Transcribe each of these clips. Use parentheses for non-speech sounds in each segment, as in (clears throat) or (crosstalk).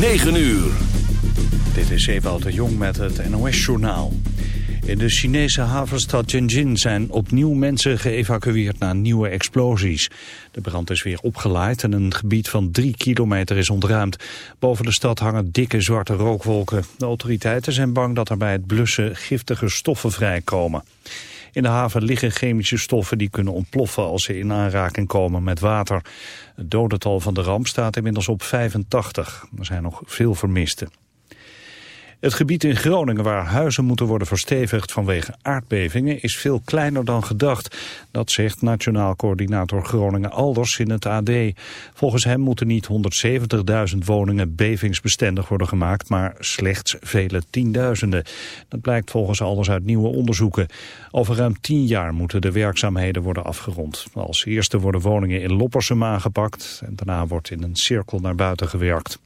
9 uur. Dit is Ewout de Jong met het NOS-journaal. In de Chinese havenstad Tianjin zijn opnieuw mensen geëvacueerd na nieuwe explosies. De brand is weer opgeleid en een gebied van drie kilometer is ontruimd. Boven de stad hangen dikke zwarte rookwolken. De autoriteiten zijn bang dat er bij het blussen giftige stoffen vrijkomen. In de haven liggen chemische stoffen die kunnen ontploffen als ze in aanraking komen met water. Het dodental van de ramp staat inmiddels op 85. Er zijn nog veel vermisten. Het gebied in Groningen waar huizen moeten worden verstevigd vanwege aardbevingen is veel kleiner dan gedacht. Dat zegt Nationaal Coördinator Groningen Alders in het AD. Volgens hem moeten niet 170.000 woningen bevingsbestendig worden gemaakt, maar slechts vele tienduizenden. Dat blijkt volgens Alders uit nieuwe onderzoeken. Over ruim tien jaar moeten de werkzaamheden worden afgerond. Als eerste worden woningen in Loppersum aangepakt en daarna wordt in een cirkel naar buiten gewerkt.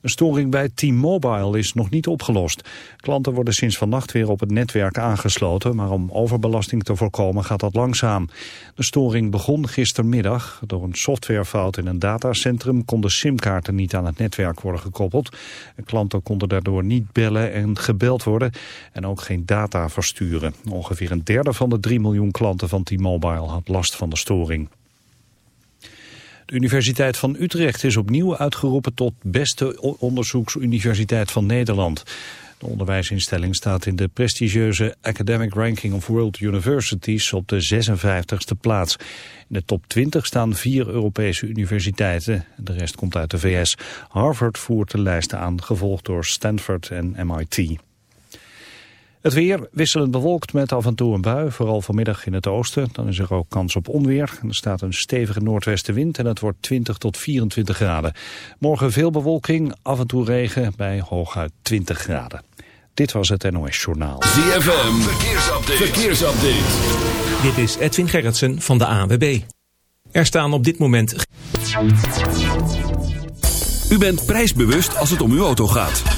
Een storing bij T-Mobile is nog niet opgelost. Klanten worden sinds vannacht weer op het netwerk aangesloten, maar om overbelasting te voorkomen gaat dat langzaam. De storing begon gistermiddag. Door een softwarefout in een datacentrum konden simkaarten niet aan het netwerk worden gekoppeld. Klanten konden daardoor niet bellen en gebeld worden en ook geen data versturen. Ongeveer een derde van de 3 miljoen klanten van T-Mobile had last van de storing. De Universiteit van Utrecht is opnieuw uitgeroepen tot beste onderzoeksuniversiteit van Nederland. De onderwijsinstelling staat in de prestigieuze Academic Ranking of World Universities op de 56e plaats. In de top 20 staan vier Europese universiteiten. De rest komt uit de VS. Harvard voert de lijst aan, gevolgd door Stanford en MIT. Het weer wisselend bewolkt met af en toe een bui, vooral vanmiddag in het oosten. Dan is er ook kans op onweer. Er staat een stevige noordwestenwind en het wordt 20 tot 24 graden. Morgen veel bewolking, af en toe regen bij hooguit 20 graden. Dit was het NOS Journaal. ZFM, verkeersupdate. verkeersupdate. Dit is Edwin Gerritsen van de ANWB. Er staan op dit moment... U bent prijsbewust als het om uw auto gaat.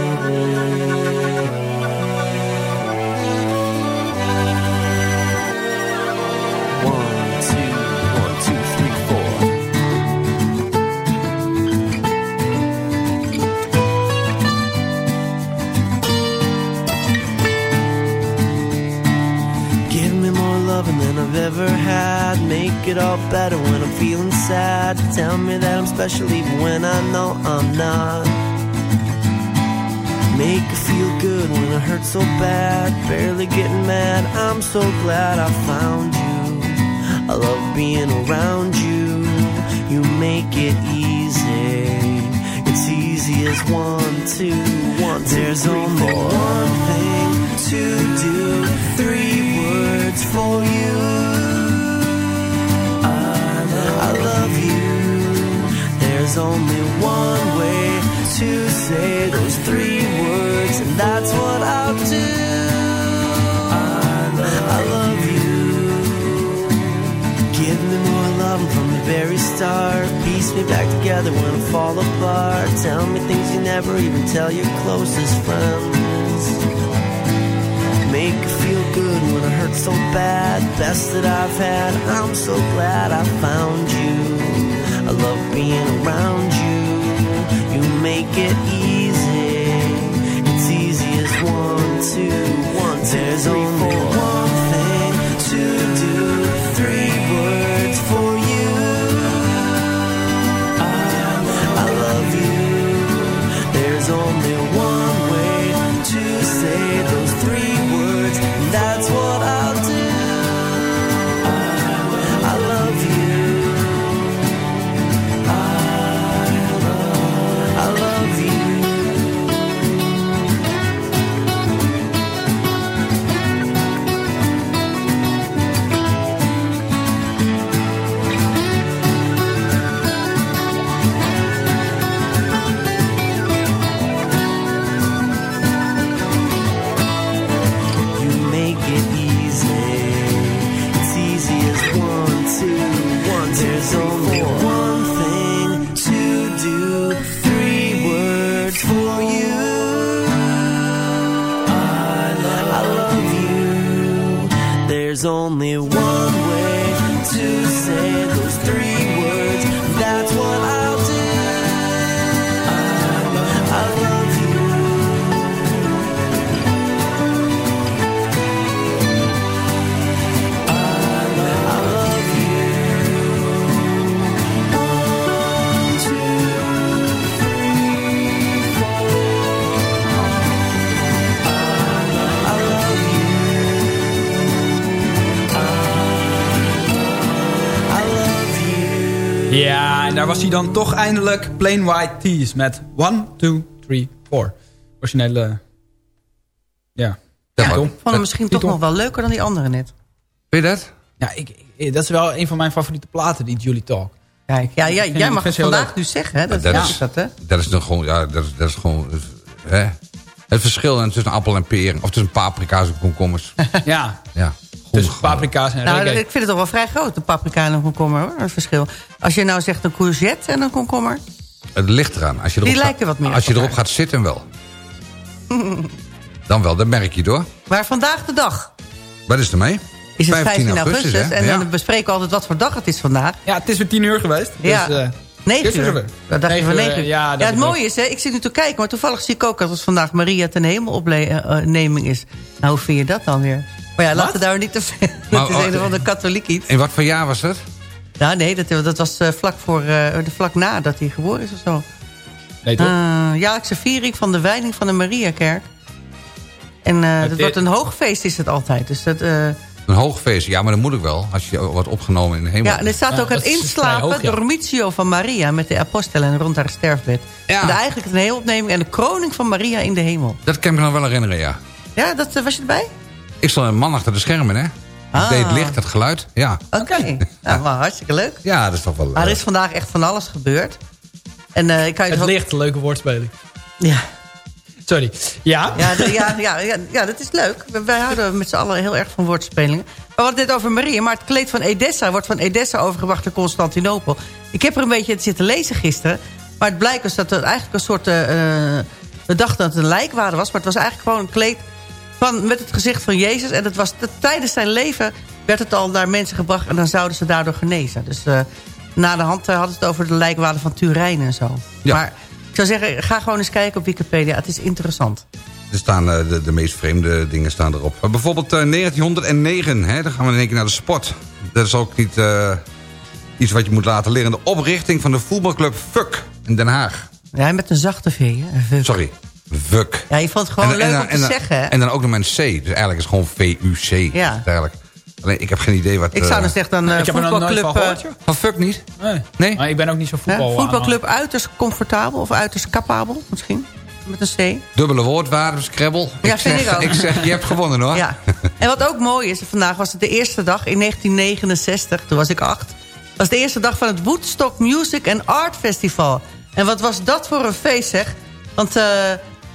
Ever had. Make it all better when I'm feeling sad. Tell me that I'm special even when I know I'm not. Make it feel good when it hurts so bad. Barely getting mad. I'm so glad I found you. I love being around you. You make it easy. It's easy as one, two, one, two, There's three, only four. one thing to do. Three words for you. There's only one way to say those three words, and that's what I'll do. I love, I you. Give me more love from the very start. Piece me back together when I fall apart. Tell me things you never even tell your closest friends. Make it feel good when it hurts so bad. Best that I've had. I'm so glad I found you. I love being around you. You make it easy. It's easy as one, two, one, two, There's three, only four. one thing to do. Three. Dan toch eindelijk. Plain White Tees met 1, 2, 3, 4. Originele... Ja. Ja. Ik vond hem misschien toch nog wel leuker dan die andere net. Weet je dat? Ja, ik, ik- dat is wel een van mijn favoriete platen, die Julie Talk. Kijk, ja, jij mag het vandaag leuk. nu zeggen, hè? Dat, Dat ja, is- dat, hè? Dat is dan gewoon, ja, dat, is- dat is gewoon, hè? Het verschil tussen appel en peer, of tussen paprika's en komkommers. (laughs) Ja, Ja. Tussen paprika's en Nou, ik vind het toch wel vrij groot, de paprika en een komkommer, hoor. Het verschil. Als je nou zegt een courgette en een komkommer... Het ligt eraan. Als je Die erop lijken gaat, wat meer Als je op erop gaat zitten wel. dan wel, dat merk je door. Maar vandaag de dag Wat is er mee? is het 15 augustus. hè? en Ja. dan bespreken we altijd wat voor dag het is vandaag. Ja, het is weer tien uur geweest. Ja. Dus, eh, 9 Is er uur. zover? Dat dacht je van Negen 9 uur, uur. ja, het mooie is, hè, ik zit nu te kijken... maar toevallig zie ik ook dat het vandaag Maria ten hemelopneming is. Nou, hoe vind je dat dan weer? Maar ja, laten we daar niet te veel... (laughs) Dat is oh, een of ander katholiek iets. In wat voor jaar was dat? Nou, nee, dat, dat was eh, vlak, voor, eh, vlak nadat hij geboren is of zo. nee, toch? Uh, jaarlijkse viering van de wijding van de Mariakerk. En eh dat wordt een hoogfeest is het altijd. Dus dat, eh, Een hoogfeest. Ja, maar dat moet ik wel. Als je wordt opgenomen in de hemel. ja, en er staat ook het inslapen hoog, ja. door Mitio van Maria... met de apostelen rond haar sterfbed. Ja. En de, eigenlijk een heelopneming en de kroning van Maria in de hemel. Dat kan ik me nog wel herinneren, ja. Ja, dat, eh, was je erbij? Ik stond een man achter de schermen, hè. Ah. Ik deed het licht, het geluid. Ja. Oké. Nou, wel (laughs) hartstikke leuk. ja, dat is toch wel... Maar er eh, is vandaag echt van alles gebeurd. En eh, ik kan je Het toch ook- licht, leuke woordspeling. Ja, Sorry. Ja? Ja, de- ja, ja, ja, ja, dat is leuk. We- Wij houden met z'n allen heel erg van woordspelingen. Maar we hadden het net over Maria. Maar het kleed van Edessa wordt van Edessa overgebracht naar Constantinopel. Ik heb er een beetje zitten lezen gisteren. Maar het blijkt dus dat het eigenlijk een soort... eh, eh, we dachten dat het een lijkwade was. Maar het was eigenlijk gewoon een kleed van, met het gezicht van Jezus. En het was, tijdens zijn leven werd het al naar mensen gebracht. En dan zouden ze daardoor genezen. Dus eh, na de hand eh, hadden ze het over de lijkwade van Turijn en zo. Ja. Maar ik zou zeggen, ga gewoon eens kijken op Wikipedia. Het is interessant. Er staan eh, de, de meest vreemde dingen staan erop. Bijvoorbeeld eh, 1909, hè, dan gaan we in één keer naar de sport. Dat is ook niet iets wat je moet laten leren. De oprichting van de voetbalclub FUK in Den Haag. Ja, met een zachte V, hè? Sorry, FUK. Ja, je vond het gewoon leuk om te zeggen, hè? En dan ook nog met een C. Dus eigenlijk is het gewoon VUC. Ja. Eigenlijk. Alleen, ik heb geen idee wat... Ik zou eh, dan zeggen dan eh voetbalclub... van eh. Van FUK niet? Nee. Nee? Maar ik ben ook niet zo hè, voetbal. voetbalclub uiterst comfortabel of uiterst capabel misschien. Met een C. Dubbele woordwaarde, Scrabble. Ja, ik, vind zeg, ik ook. ik zeg, je hebt gewonnen hoor. Ja. En wat ook mooi is, vandaag was het de eerste dag in 1969, toen was ik acht. was de eerste dag van het Woodstock Music and Art Festival. En wat was dat voor een feest zeg. Want eh,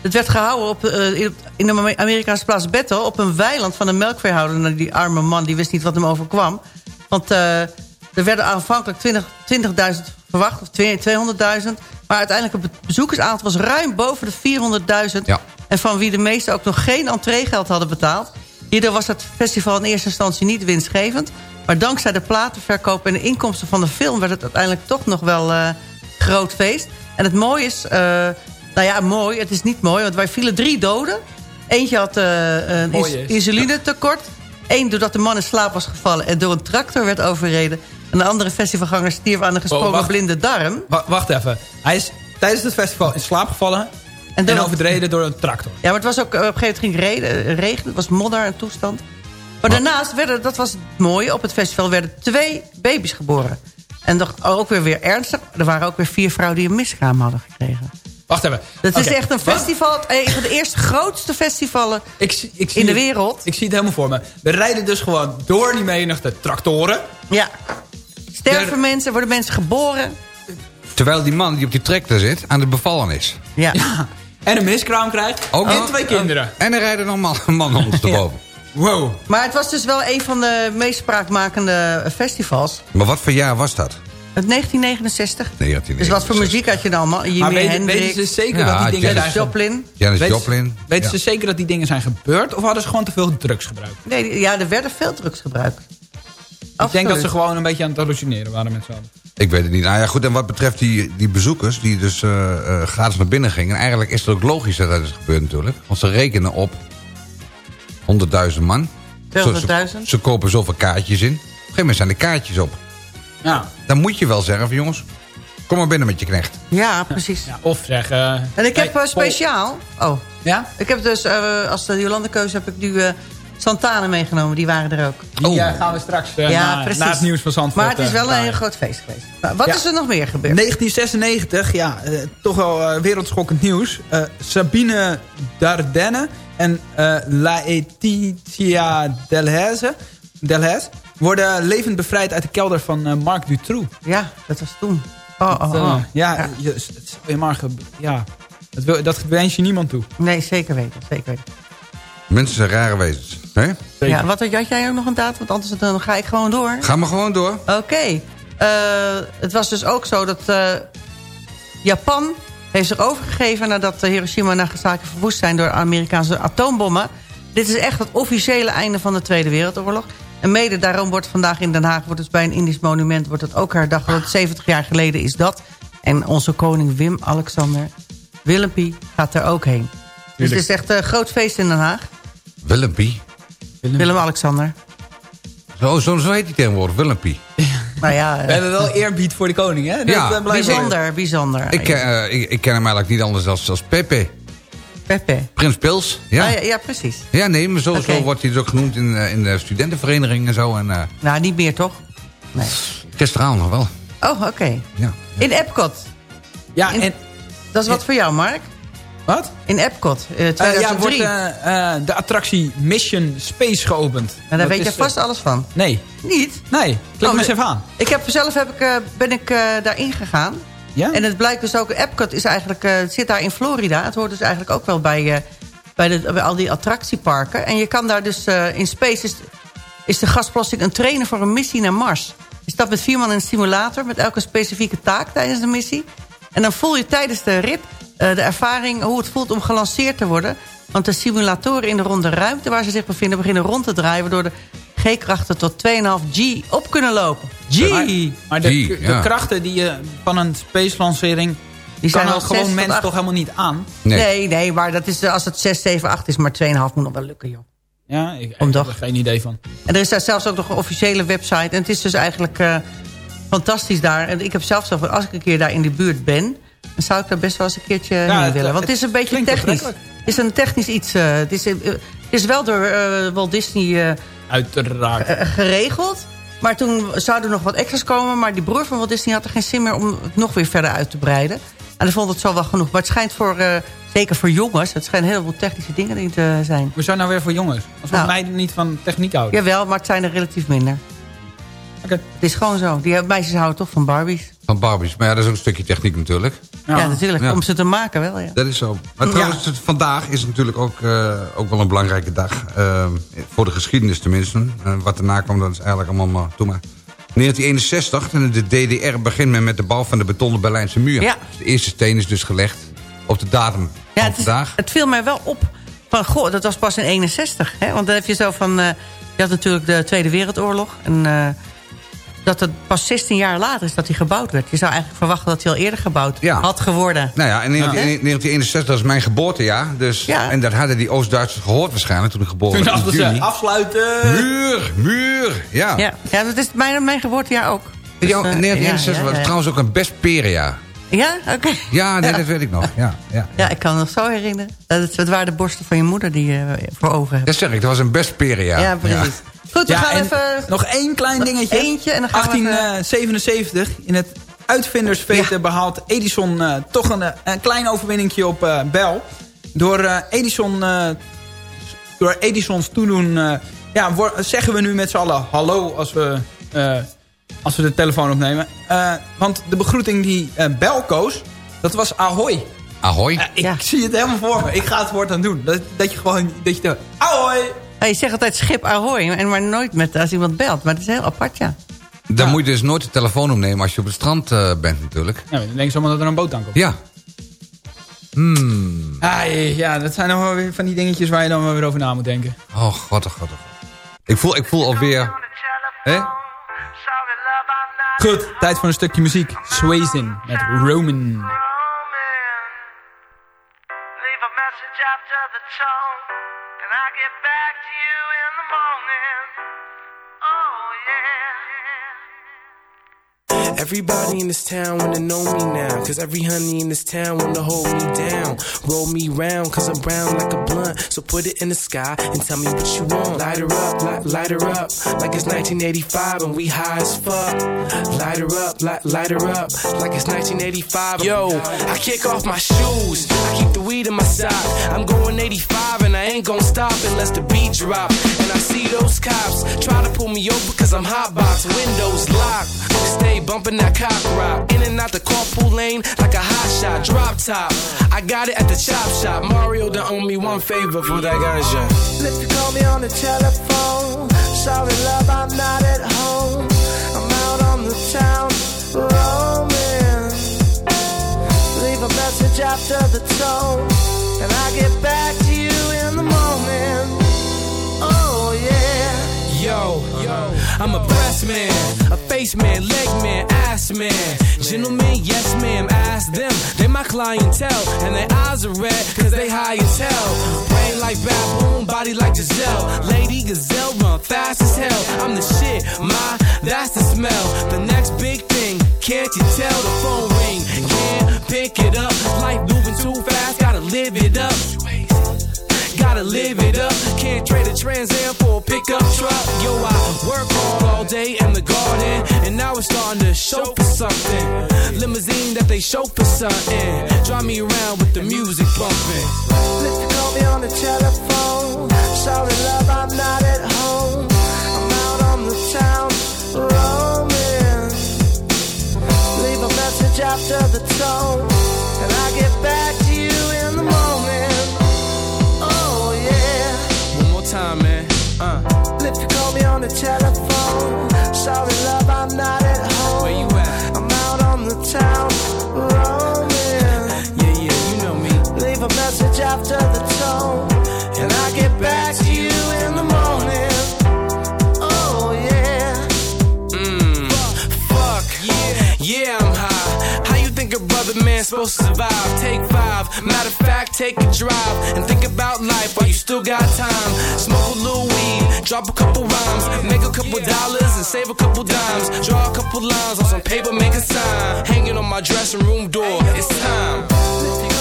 het werd gehouden op, eh, in- de Amerikaanse plaats Bethel... op een weiland van een melkveehouder. Nou, die arme man die wist niet wat hem overkwam. Want eh, er werden aanvankelijk 20 20.000 verwacht, of 200.000. Maar uiteindelijk het bezoekersaantal was ruim boven de 400.000. Ja. En van wie de meesten ook nog geen entreegeld hadden betaald. Hierdoor was het festival in eerste instantie niet winstgevend. Maar dankzij de platenverkoop en de inkomsten van de film... werd het uiteindelijk toch nog wel eh groot feest. En het mooie is... nou ja, mooi. Het is niet mooi, want wij vielen drie doden. Eentje had eh, een is. insulinetekort. Eén doordat de man in slaap was gevallen... en door een tractor werd overreden. En de andere festivalganger stierf aan een Oh, wacht. blinde darm. Wa- wacht even. Hij is tijdens het festival in slaap gevallen... en, door- overreden door een tractor. Ja, maar het was ook, eh, op een gegeven moment ging regenen. Het was modder en toestand. Maar daarnaast werden, dat was het mooie, op het festival werden twee baby's geboren. En toch ook weer, weer ernstig. Er waren ook weer vier vrouwen die een miskraam hadden gekregen. Wacht even. Dat is echt een wat? festival, een van de eerste grootste festivalen Ik, ik zie in de het- wereld. Ik zie het helemaal voor me. We rijden dus gewoon door die menigte tractoren. Ja. Sterven Ja. mensen, worden mensen geboren. Terwijl die man die op die tractor zit aan het bevallen is. Ja. En een miskraam krijgt. Ook en twee kinderen. En er rijden nog man, (laughs) mannen ondersteboven. Wow. Maar het was dus wel een van de meest spraakmakende festivals. Maar wat voor jaar was dat? Het 1969. 1969. Dus wat voor muziek had je dan allemaal? Jimi Maar weten, Hendrix, weten ze zeker Ja, dat die dingen Janis zijn Joplin. Janis Weten- Joplin. Weten ja. ze zeker dat die dingen zijn gebeurd? Of hadden ze gewoon te veel drugs gebruikt? Nee, ja, er werden veel drugs gebruikt. Ik denk dat ze gewoon een beetje aan het hallucineren waren met z'n allen. Ik weet het niet. Nou ja, goed. En wat betreft die, die bezoekers die dus eh, eh, gratis naar binnen gingen. Eigenlijk is het ook logisch dat dat is gebeurd natuurlijk. Want ze rekenen op 100.000 man. Zo- 200.000. Ze, ze kopen zoveel kaartjes in. Op een gegeven moment zijn de kaartjes op. Ja. Dan moet je wel zeggen van jongens, kom maar binnen met je knecht. Ja, precies. ja of zeggen... En ik heb eh, speciaal... Oh, Ja? ik heb dus, eh, als de Jolande keuze heb ik nu eh Santana meegenomen. Die waren er ook. Die Oh. gaan we straks ja, na, precies. na het nieuws van Zandvoort. Maar het is wel een heel groot feest geweest. Nou, wat Ja. is er nog meer gebeurd? 1996, ja, eh, toch wel eh, wereldschokkend nieuws. Eh, Sabine Dardenne en eh Laetitia Delhaize, Delhaize worden levend bevrijd uit de kelder van eh, Marc Dutroux. Ja, dat was toen. Oh, oh, Eh, oh. ja, Ja. Je, het zou je maar ge- ja, dat, wil, dat wens je niemand toe. Nee, zeker weten. Zeker weten. Mensen zijn rare wezens. Hè? Zeker. Ja, wat had jij ook nog een datum? Want anders dan ga ik gewoon door. Ga maar gewoon door. Oké. Eh, het was dus ook zo dat eh, Japan heeft zich overgegeven... nadat Hiroshima en Nagasaki verwoest zijn door Amerikaanse atoombommen. Dit is echt het officiële einde van de Tweede Wereldoorlog. En mede daarom wordt vandaag in Den Haag... wordt dus bij een Indisch monument wordt het ook herdacht... want 70 jaar geleden is dat. En onze koning Wim-Alexander Willempie gaat er ook heen. Dus het is echt een groot feest in Den Haag. Willempie. Willem-Alexander. Zo, zo, zo heet hij tegenwoordig, Willempie. (laughs) Nou ja, We eh, hebben wel eerbied voor de koning, hè? Dat, Ja. eh, bijzonder, bijzonder. Ik, eh, ik, ik ken hem eigenlijk niet anders als, als Pepe. Pepe. Prins Pils. Ja, Ah, ja. ja, ja, precies. nee, maar zo, wordt hij dus ook genoemd in, eh, in de studentenvereniging en zo. En eh, Nou, niet meer toch? Nee. gisteravond nog wel. Oh, oké. Ja. In Epcot. Ja, In- en... Dat is wat voor jou, Mark. Wat? In Epcot, eh, Eh, 2003. ja, wordt de attractie Mission Space geopend. nou, daar Dat weet je vast alles van. Nee, Niet? nee. Klik Oh, maar eens even aan. Ik heb zelf heb ik, eh, ben ik eh, daarin gegaan. Ja? En het blijkt dus ook, Epcot is eigenlijk, het zit daar in Florida. Het hoort dus eigenlijk ook wel bij, eh, bij, de, bij al die attractieparken. En je kan daar dus, eh, in Space is, is de gastplastic een trainer voor een missie naar Mars. Je stapt met vier man in een simulator met elke specifieke taak tijdens de missie. En dan voel je tijdens de rit de ervaring hoe het voelt om gelanceerd te worden. Want de simulatoren in de ronde ruimte waar ze zich bevinden... beginnen rond te draaien... waardoor de G-krachten tot 2,5 G op kunnen lopen. G! Maar, maar de, de ja. krachten die je van een space lancering... Die kan zijn ook al gewoon zes tot mens acht. toch helemaal niet aan. Nee. Nee, nee, maar dat is, eh, als het 6, 7, 8 is, maar 2,5 moet nog wel lukken, joh. Ja, ik, heb er geen idee van. En er is daar zelfs ook nog een officiële website. En het is dus eigenlijk eh, fantastisch daar. En ik heb zelfs zo van, als ik een keer daar in de buurt ben... dan zou ik daar best wel eens een keertje heen het- willen. Want het is een beetje technisch. Is een technisch iets. eh, het, is, eh, is wel door eh, Walt Disney Uiteraard. geregeld. Maar toen zouden er nog wat extra's komen. Maar die broer van Walt Disney had er geen zin meer om het nog weer verder uit te breiden. En dan vond het zo wel genoeg. Maar het schijnt voor, zeker voor jongens... het schijnen heel veel technische dingen in te zijn. We zijn nou weer voor jongens. Als we Nou. meiden niet van techniek houden. Jawel, maar het zijn er relatief minder. Het is gewoon zo. Die meisjes houden toch van Barbies? Van Barbies. Maar ja, dat is ook een stukje techniek natuurlijk. Ja, natuurlijk. Ja. Om ze te maken wel, ja. Dat is zo. Maar trouwens, vandaag is natuurlijk ook, eh, ook wel een belangrijke dag. eh, voor de geschiedenis tenminste. Eh, wat daarna kwam, dat is eigenlijk allemaal maar... Doe maar. 1961, en de DDR begint men met de bouw van de betonnen Berlijnse muur. Ja. Dus de eerste steen is dus gelegd op de datum Ja, van het, is- vandaag. het viel mij wel op van, goh, dat was pas in 61. Hè? Want dan heb je zo van, eh, je had natuurlijk de Tweede Wereldoorlog. En eh, dat het pas 16 jaar later is dat hij gebouwd werd. Je zou eigenlijk verwachten dat hij al eerder gebouwd Ja. had geworden. Nou ja, in 19- 1961, dat is mijn geboortejaar. Dus, Ja. En dat hadden die Oost-Duitsers gehoord waarschijnlijk toen ik geboren Toen werd dachten ze, afsluiten. Muur, muur, ja. Ja, ja dat is mijn, mijn geboortejaar ook. Dus, Ja, eh, in 1961 ja, ja, was trouwens ook een best perenjaar. Ja, oké. Ja, nee, dat weet ik nog. Ja, ja. Ja, ik kan me nog zo herinneren. Dat het, het waren de borsten van je moeder die je voor ogen hebt. Dat zeg ik, dat was een best perenjaar. Ja, precies. Goed, we Ja, gaan en even... nog één klein dingetje. Eentje en dan gaan we even- 1877, in het uitvindersfeest behaalt Edison eh, toch een, eh, een klein overwinningje op eh Bell. Door, eh, Edison, eh, door Edisons toedoen eh, ja, zeggen we nu met z'n allen hallo als we, eh, als we de telefoon opnemen. Eh, want de begroeting die eh Bell koos, dat was ahoy. Ahoy. Ik Ja. zie het helemaal voor me. Ik ga het woord aan doen. Dat, dat je gewoon, dat je de ahoy. Je zegt altijd schip ahoy, en maar nooit met als iemand belt. Maar het is heel apart, ja. Dan Ja. moet je dus nooit de telefoon opnemen als je op het strand eh, bent natuurlijk. Ja, dan denk je zomaar dat er een boot aankomt. Ja. Hmm. Ah, ja, dat zijn nog wel weer van die dingetjes waar je dan weer over na moet denken. Oh god, oh god, oh god. Ik voel, ik voel alweer... Hè? Goed, tijd voor een stukje muziek. Swayzin met Roman. Leave a message after the tone, Everybody in this town wanna know me now. Cause every honey in this town wanna hold me down. Roll me round, cause I'm brown like a blunt. So put it in the sky and tell me what you want. Light her up, light, light her up. Like it's 1985 and we high as fuck. Light her up, light, light her up. Like it's 1985. Yo, I kick off my shoes. I keep the weed in my sock. I'm going 85 and I ain't gonna stop unless the beat drop. And I see those cops try to pull me over cause I'm hot box. Windows locked. Bumping that cock rock. In and out the carpool lane like a hot shot. Drop top. I got it at the chop shop. Mario done owe me one favor for that ganja. If you call me on the telephone, sorry love, I'm not at home. I'm out on the town roaming. Leave a message after the tone, and I get back to you I'm a breast man, a face man, leg man, ass man. Gentlemen, yes ma'am, ask them. They my clientele, and their eyes are red, cause they high as hell. Brain like baboon, body like Giselle. Lady Gazelle, run fast as hell. I'm the shit, my, that's the smell. The next big thing, can't you tell? The phone ring, can't pick it up. Life moving too fast, gotta live it up. Gotta live it up. Can't trade a Trans Am for a pickup truck. Yo, I work hard all day in the garden, and now it's starting to show for something. Limousine that they show for something. Drive me around with the music bumping. You call me on the telephone, sorry love, I'm not at home. I'm out on the town roaming. Leave a message after the tone, and I get back the telephone, sorry love, I'm not at home. where you at? I'm out on the town roaming. Yeah, yeah, you know me. Leave a message after the tone, and I get back to you in the morning. Oh yeah. Mm, fuck. Yeah, yeah, I'm high. How you think a brother man supposed to survive? Take five. Matter of fact, take a drive and think about life while you still got time. Smoke a little weed, drop a couple rhymes, make a couple dollars and save a couple dimes. Draw a couple lines on some paper, make a sign. Hanging on my dressing room door. It's time.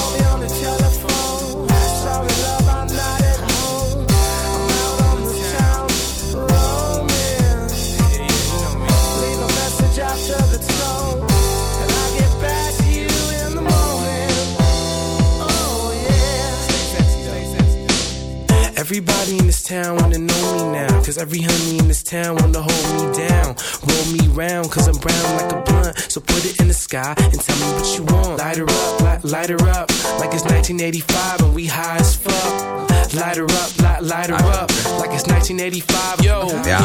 Everybody in this town wanna know me now. Cause every honey in this town wanna hold me down. Roll me round, cause I'm brown like a blunt. So put it in the sky and tell me what you want. Light her up, light, light her up. Like it's 1985 and we high as fuck. Light her up, light, light her up. Like it's 1985. Yo, Ja,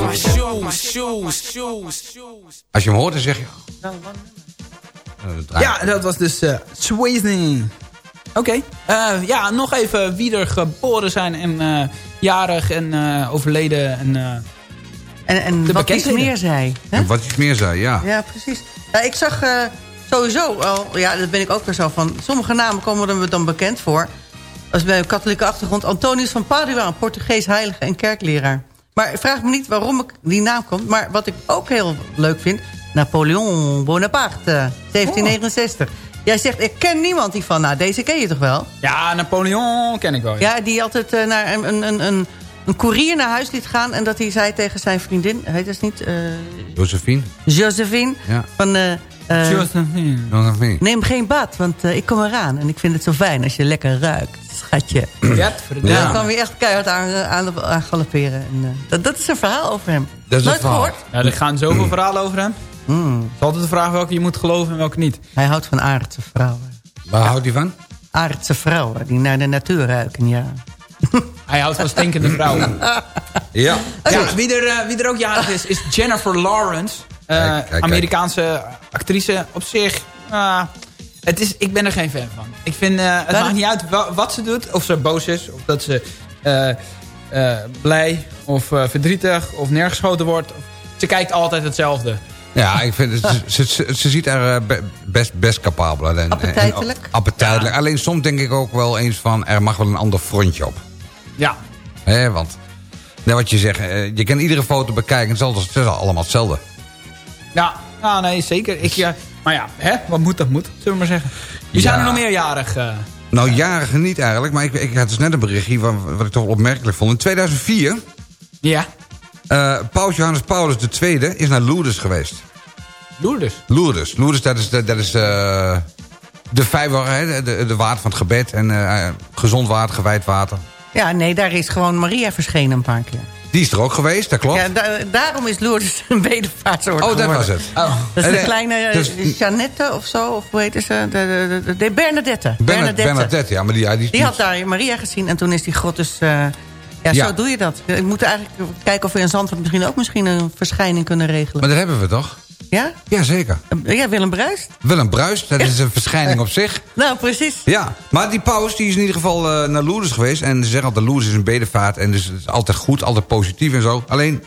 my shoes, shoes, shoes, shoes. Als je hem hoort, dan zeg je... Draait. Ja, dat was dus uh, Swayze. Oké. Eh, ja, nog even wie er geboren zijn en eh, jarig en eh, overleden. En, eh, En, en De wat iets meer zei. Hè? En wat iets meer zei, ja. Ja, precies. Ja, ik zag eh, sowieso al, ja, dat ben ik ook weer zo van... sommige namen komen er me dan bekend voor. Als bij een katholieke achtergrond. Antonius van Padua, een Portugees heilige en kerkleraar. Maar vraag me niet waarom ik die naam komt. Maar wat ik ook heel leuk vind... Napoleon Bonaparte, 1769. Jij zegt, ik ken niemand die van... Nou, deze ken je toch wel? ja, Napoleon ken ik wel. Ja. Ja, die altijd eh, naar een, een, een, een, een koerier naar huis liet gaan... en dat hij zei tegen zijn vriendin... heet dat niet? eh, Josephine. Josephine. Ja. Van, eh, eh, Josephine. Josephine. neem geen bad, want ik kom eraan. En ik vind het zo fijn als je lekker ruikt, schatje. (clears throat) Ja, Ja. Dan kwam hij echt keihard aan, aan, aan galopperen. En, eh, dat, dat is een verhaal over hem. Dat is Nooit een verhaal. gehoord? Ja, er gaan zoveel verhalen over hem. Mm. Het is altijd de vraag welke je moet geloven en welke niet. Hij houdt van aardse vrouwen. Waar houdt hij van? Aardse vrouwen die naar de natuur ruiken, ja. (laughs) Hij houdt van stinkende vrouwen. Ja. Ja, wie er, eh, wie er ook jarig is, is Jennifer Lawrence. Eh, Kijk, kijk, kijk. Amerikaanse actrice. Op zich, ah, het is, ik ben er geen fan van. Ik vind, eh, het maakt niet uit wa- wat ze doet. Of ze boos is, of dat ze eh, eh, blij of verdrietig of neergeschoten wordt. Of- Ze kijkt altijd hetzelfde. Ja, ik vind het, ze, ze, ze ziet er eh, be- best, best capabel uit. En, Appetijtelijk? en- appetijtelijk. Alleen soms denk ik ook wel eens van... er mag wel een ander frontje op. Ja, Hè, want, net wat je zegt... eh, je kan iedere foto bekijken. Het is, altijd- het is allemaal hetzelfde. ja, ja nee, zeker. Ik, ja, maar ja, hè, wat moet, dat moet, zullen we maar zeggen. Wie zijn er nog meerjarig? eh? Nou, jarigen niet eigenlijk. Maar ik, ik had dus net een berichtje... Wat, wat ik toch wel opmerkelijk vond. In 2004... ja, eh Paus Johannes Paulus II is naar Lourdes geweest. Lourdes. Lourdes. Lourdes, dat is, de- dat is eh, de vijver, hè, de, de water van het gebed. En eh, gezond water, gewijd water. Ja, nee, daar is gewoon Maria verschenen een paar keer. Die is er ook geweest, dat klopt. Ja, da- daarom is Lourdes een bedevaartsoord oh, dat geworden. was het. Oh. Dat is de eh, kleine eh, dus- Jeannette of zo, of hoe heet ze? De, de, de, de Bernadette. Bernadette. Bernadette, ja, maar die, ja, die, Die had daar Maria gezien en toen is die grot dus... eh, ja, Ja. zo doe je dat. Ik moet eigenlijk kijken of we in Zandvoort misschien ook misschien een verschijning kunnen regelen. Maar dat hebben we toch? Ja? Jazeker. Ja, Willem Bruist? Willem Bruis, dat is een verschijning op zich. (laughs) Nou, precies. Ja, maar die paus die is in ieder geval eh, naar Lourdes geweest. En ze zeggen altijd, Lourdes is een bedevaart. En dus het is altijd goed, altijd positief en zo. Alleen,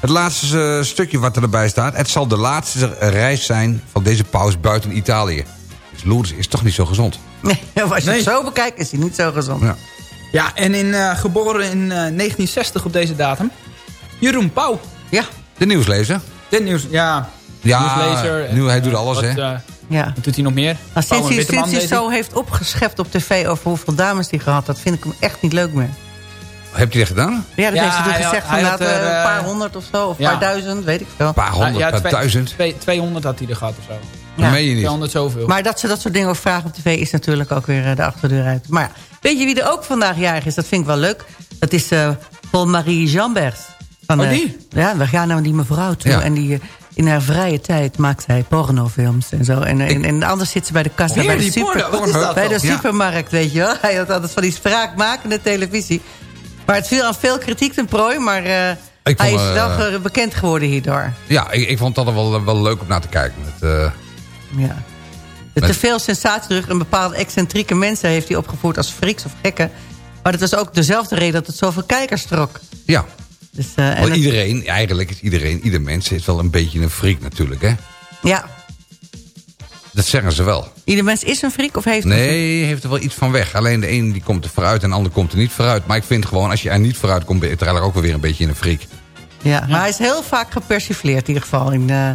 het laatste eh, stukje wat er erbij staat... het zal de laatste reis zijn van deze paus buiten Italië. Dus Lourdes is toch niet zo gezond. Nee, (laughs) als je Nee. het zo bekijkt is hij niet zo gezond. Ja. Ja, en in, eh, geboren in eh, 1960 op deze datum. Jeroen Pauw. Ja, De nieuwslezer. Dit nieuws, ja. Ja, nieuwslezer. en, nu, hij eh, doet alles, hè? eh, ja. wat doet hij nog meer? Nou, sinds hij, sinds hij hij. zo heeft opgeschept op tv over hoeveel dames hij gehad had... vind ik hem echt niet leuk meer. Heb je dat gedaan? Ja, dat Ja, heeft hij toen hij gezegd van hij had er, een eh, paar honderd of zo. Of een ja. paar duizend, weet ik veel. Een paar honderd, ja, paar twee- duizend. twee- 200 had hij er gehad of zo. Dat meen je niet. 200 zoveel. Maar dat ze dat soort dingen ook vragen op tv is natuurlijk ook weer eh, de achterdeur uit. Maar ja, weet je wie er ook vandaag jarig is? Dat vind ik wel leuk. Dat is eh Paul-Marie Jambers. Van, Oh, eh, die? ja, we gaan naar die mevrouw toe. Ja. En die, eh, in haar vrije tijd maakt hij pornofilms en zo. En, en, en anders zit ze bij de kassa Weer bij de, super, porno, bij de? Ja. supermarkt, weet je wel. (laughs) Hij had altijd van die spraakmakende televisie. Maar het viel aan veel kritiek ten prooi. Maar eh, Ik hij is wel bekend geworden hierdoor. Ja, ik, ik vond dat wel, wel leuk om naar te kijken. Met, eh, Ja. Te veel sensatie terug. Een bepaalde excentrieke mensen heeft hij opgevoerd als friks of gekken. Maar dat was ook dezelfde reden dat het zoveel kijkers trok. ja, Dus, eh, en want het- iedereen, eigenlijk is iedereen, ieder mens is wel een beetje een freak natuurlijk, hè? ja, Dat zeggen ze wel. ieder mens is een freak of heeft een freak? Nee, heeft er wel iets van weg. Alleen de een die komt er vooruit en de ander komt er niet vooruit. Maar ik vind gewoon, als je er niet vooruit komt, ben je eigenlijk ook wel weer een beetje een freak. Ja, maar hij is heel vaak gepersifleerd in ieder geval. In eh,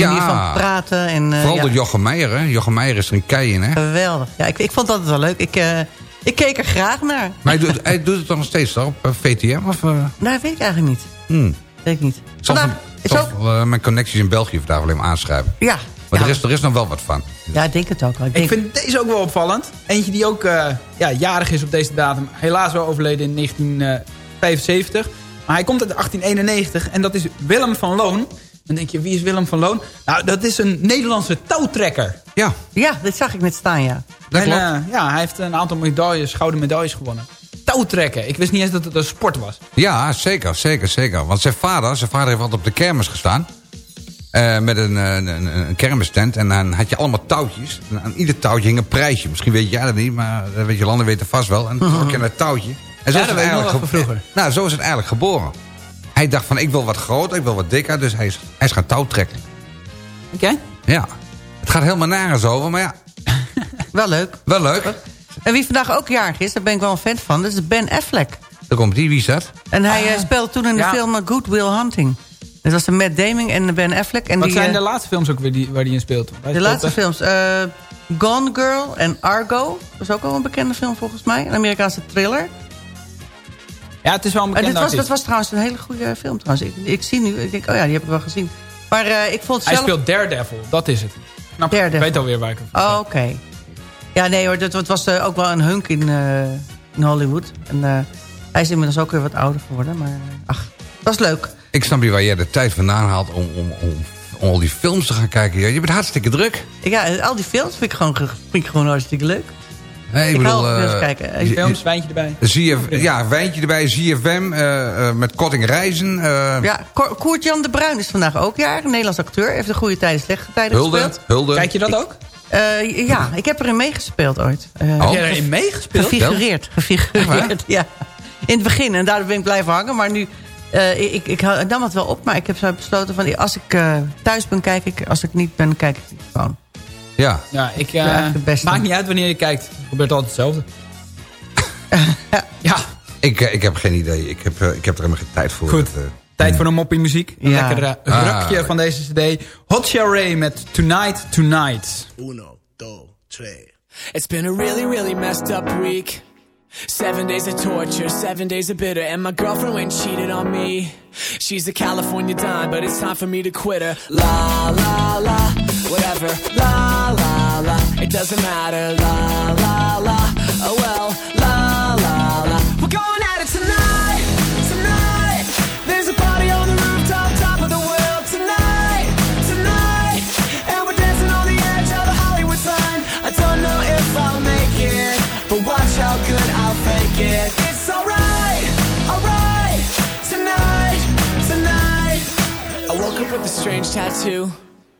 Ja. manier van praten. En, eh, Vooral ja, door Jochem Meijer, hè? Jochem Meijer is er een kei in, hè? Geweldig. Ja, ik, ik vond dat wel leuk. Ik, eh, ik keek er graag naar. Maar hij doet, hij doet het toch nog steeds? Op eh, VTM? Of, eh Nou, weet ik eigenlijk niet. hmm. Weet ik niet. Vandaag zal ook... eh, mijn connecties in België vandaag alleen maar aanschrijven. Ja, Maar ja, er, is, er is nog wel wat van. ja, ik denk het ook wel. Ik Ik vind deze ook wel opvallend. Eentje die ook eh, ja, jarig is op deze datum. Helaas wel overleden in 1975. Maar hij komt uit 1891 en dat is Willem van Loon. Dan denk je, wie is Willem van Loon? Nou, dat is een Nederlandse touwtrekker. Ja, ja, dit zag ik net staan, ja. dat en, klopt. eh, ja, hij heeft een aantal medailles, gouden medailles gewonnen. Touwtrekken. Ik wist niet eens dat het een sport was. Ja, zeker, zeker, zeker. Want zijn vader, zijn vader heeft altijd op de kermis gestaan. Eh, met een, eh, een, een, een kermistent. En dan had je allemaal touwtjes. En aan ieder touwtje hing een prijsje. Misschien weet jij dat niet, maar dat weet je landen weten vast wel. En dan trok je naar het touwtje. En zo Ja, is het dat eigenlijk vroeger. Nou, zo is het eigenlijk geboren. Hij dacht van, ik wil wat groter, ik wil wat dikker. Dus hij is, hij is gaan touw trekken. Oké. Ja. Het gaat helemaal nergens over, maar ja, (laughs) Wel leuk. wel leuk. En wie vandaag ook jarig is, daar ben ik wel een fan van, dat is Ben Affleck. Dan komt die, wie is dat? En hij eh, speelde toen in de ja. film eh, Good Will Hunting. Dat was de Matt Damon en Ben Affleck. En Wat die, zijn eh, de laatste films ook weer die, waar hij in speelt? Hij de speelt, laatste films? eh, Gone Girl en Argo. Dat is ook wel een bekende film volgens mij. Een Amerikaanse thriller. Ja, het is wel een En bekende dit was, dat was trouwens een hele goede film trouwens. Ik, ik zie nu, ik denk, oh ja, die heb ik wel gezien. Maar eh, ik vond het Hij zelf... speelt Daredevil, dat is het. Knap, Daredevil. Ik weet alweer waar ik het Oh, oké. Ja, nee hoor, dat, dat was eh, ook wel een hunk in, eh, in Hollywood. En eh, hij is inmiddels ook weer wat ouder geworden. Maar eh, ach, dat is leuk. Ik snap niet waar jij de tijd vandaan haalt om, om, om, om al die films te gaan kijken. Je bent hartstikke druk. Ja, al die films vind ik gewoon, vind ik gewoon hartstikke leuk. Nee, Ik, ik hou bedoel, films eh, kijken. Ik- je- Films, wijntje erbij. Zie je, ja, wijntje erbij, ZFM, eh, eh, met korting reizen. eh, ja, Ko- Koert-Jan de Bruin is vandaag ook jarig. Een Nederlands acteur. Heeft een goede tijden, slechte tijden hulde, gespeeld. hulde. Kijk je dat ook? Eh, ja, ik heb erin meegespeeld ooit. Eh, Oh. Heb jij erin meegespeeld? Gefigureerd. Gefigureerd, ja. In het begin. En daardoor ben ik blijven hangen. Maar nu, eh, ik, ik, ik hou- ik nam het wel op. Maar ik heb zo besloten van, als ik eh, thuis ben, kijk ik. Als ik niet ben, kijk ik gewoon. Ja, Ja, ik, eh, Ja, maakt niet uit wanneer je kijkt. Het gebeurt altijd hetzelfde. (laughs) ja, ik, eh, ik heb geen idee. Ik heb, eh, ik heb er helemaal geen tijd voor. Goed. Dat, eh, tijd voor een moppie muziek. Een Ja. lekker Ah. rukje van deze cd. Hot Ray met Tonight Tonight. Uno, dos, tres. It's been a really, really messed up week. Seven days of torture, seven days of bitter, and my girlfriend went and cheated on me. She's a California dime, but it's time for me to quit her. La la la, whatever. La la la, it doesn't matter. La la la, oh well. La la la, we're going at it tonight, tonight. There's a party on the rooftop, top of the world tonight, tonight. And we're dancing on the edge of the Hollywood sign. I don't know if I'll make it, but watch how good I'll fake it. It's alright, alright. Tonight, tonight. I woke up with a strange tattoo.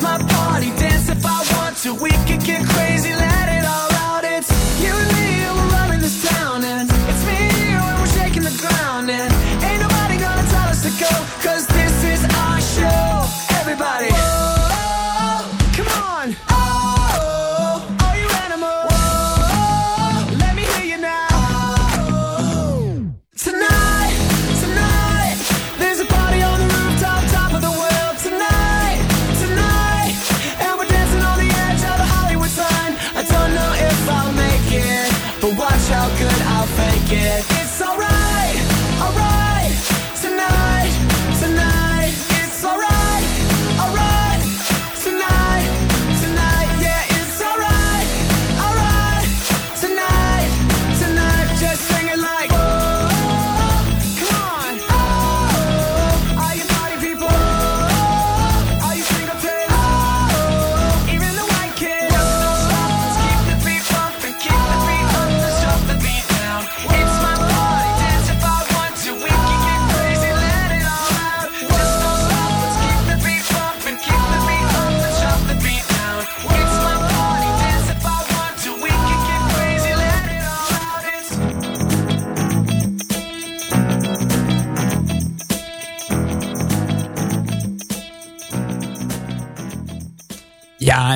My party, dance if I want to. We can get crazy,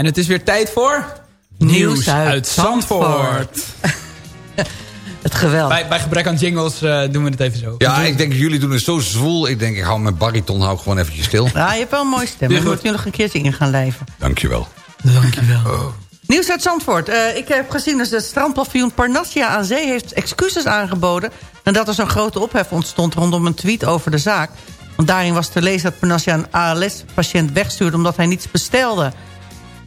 en het is weer tijd voor... Nieuws uit Zandvoort. (laughs) Het geweld. Bij, bij gebrek aan jingles eh, doen we het even zo. ja, ik denk, jullie doen het zo zwoel. Ik denk, ik hou mijn bariton hou ik gewoon eventjes stil. Ja, je hebt wel een mooie stem. Je moet nu nog een keertje in gaan lijven. Dankjewel. Nieuws uit Zandvoort. Eh, ik heb gezien dat het strandpaviljoen Parnassia aan Zee... heeft excuses aangeboden... nadat er zo'n grote ophef ontstond rondom een tweet over de zaak. Want daarin was te lezen dat Parnassia een ALS-patiënt wegstuurde... omdat hij niets bestelde.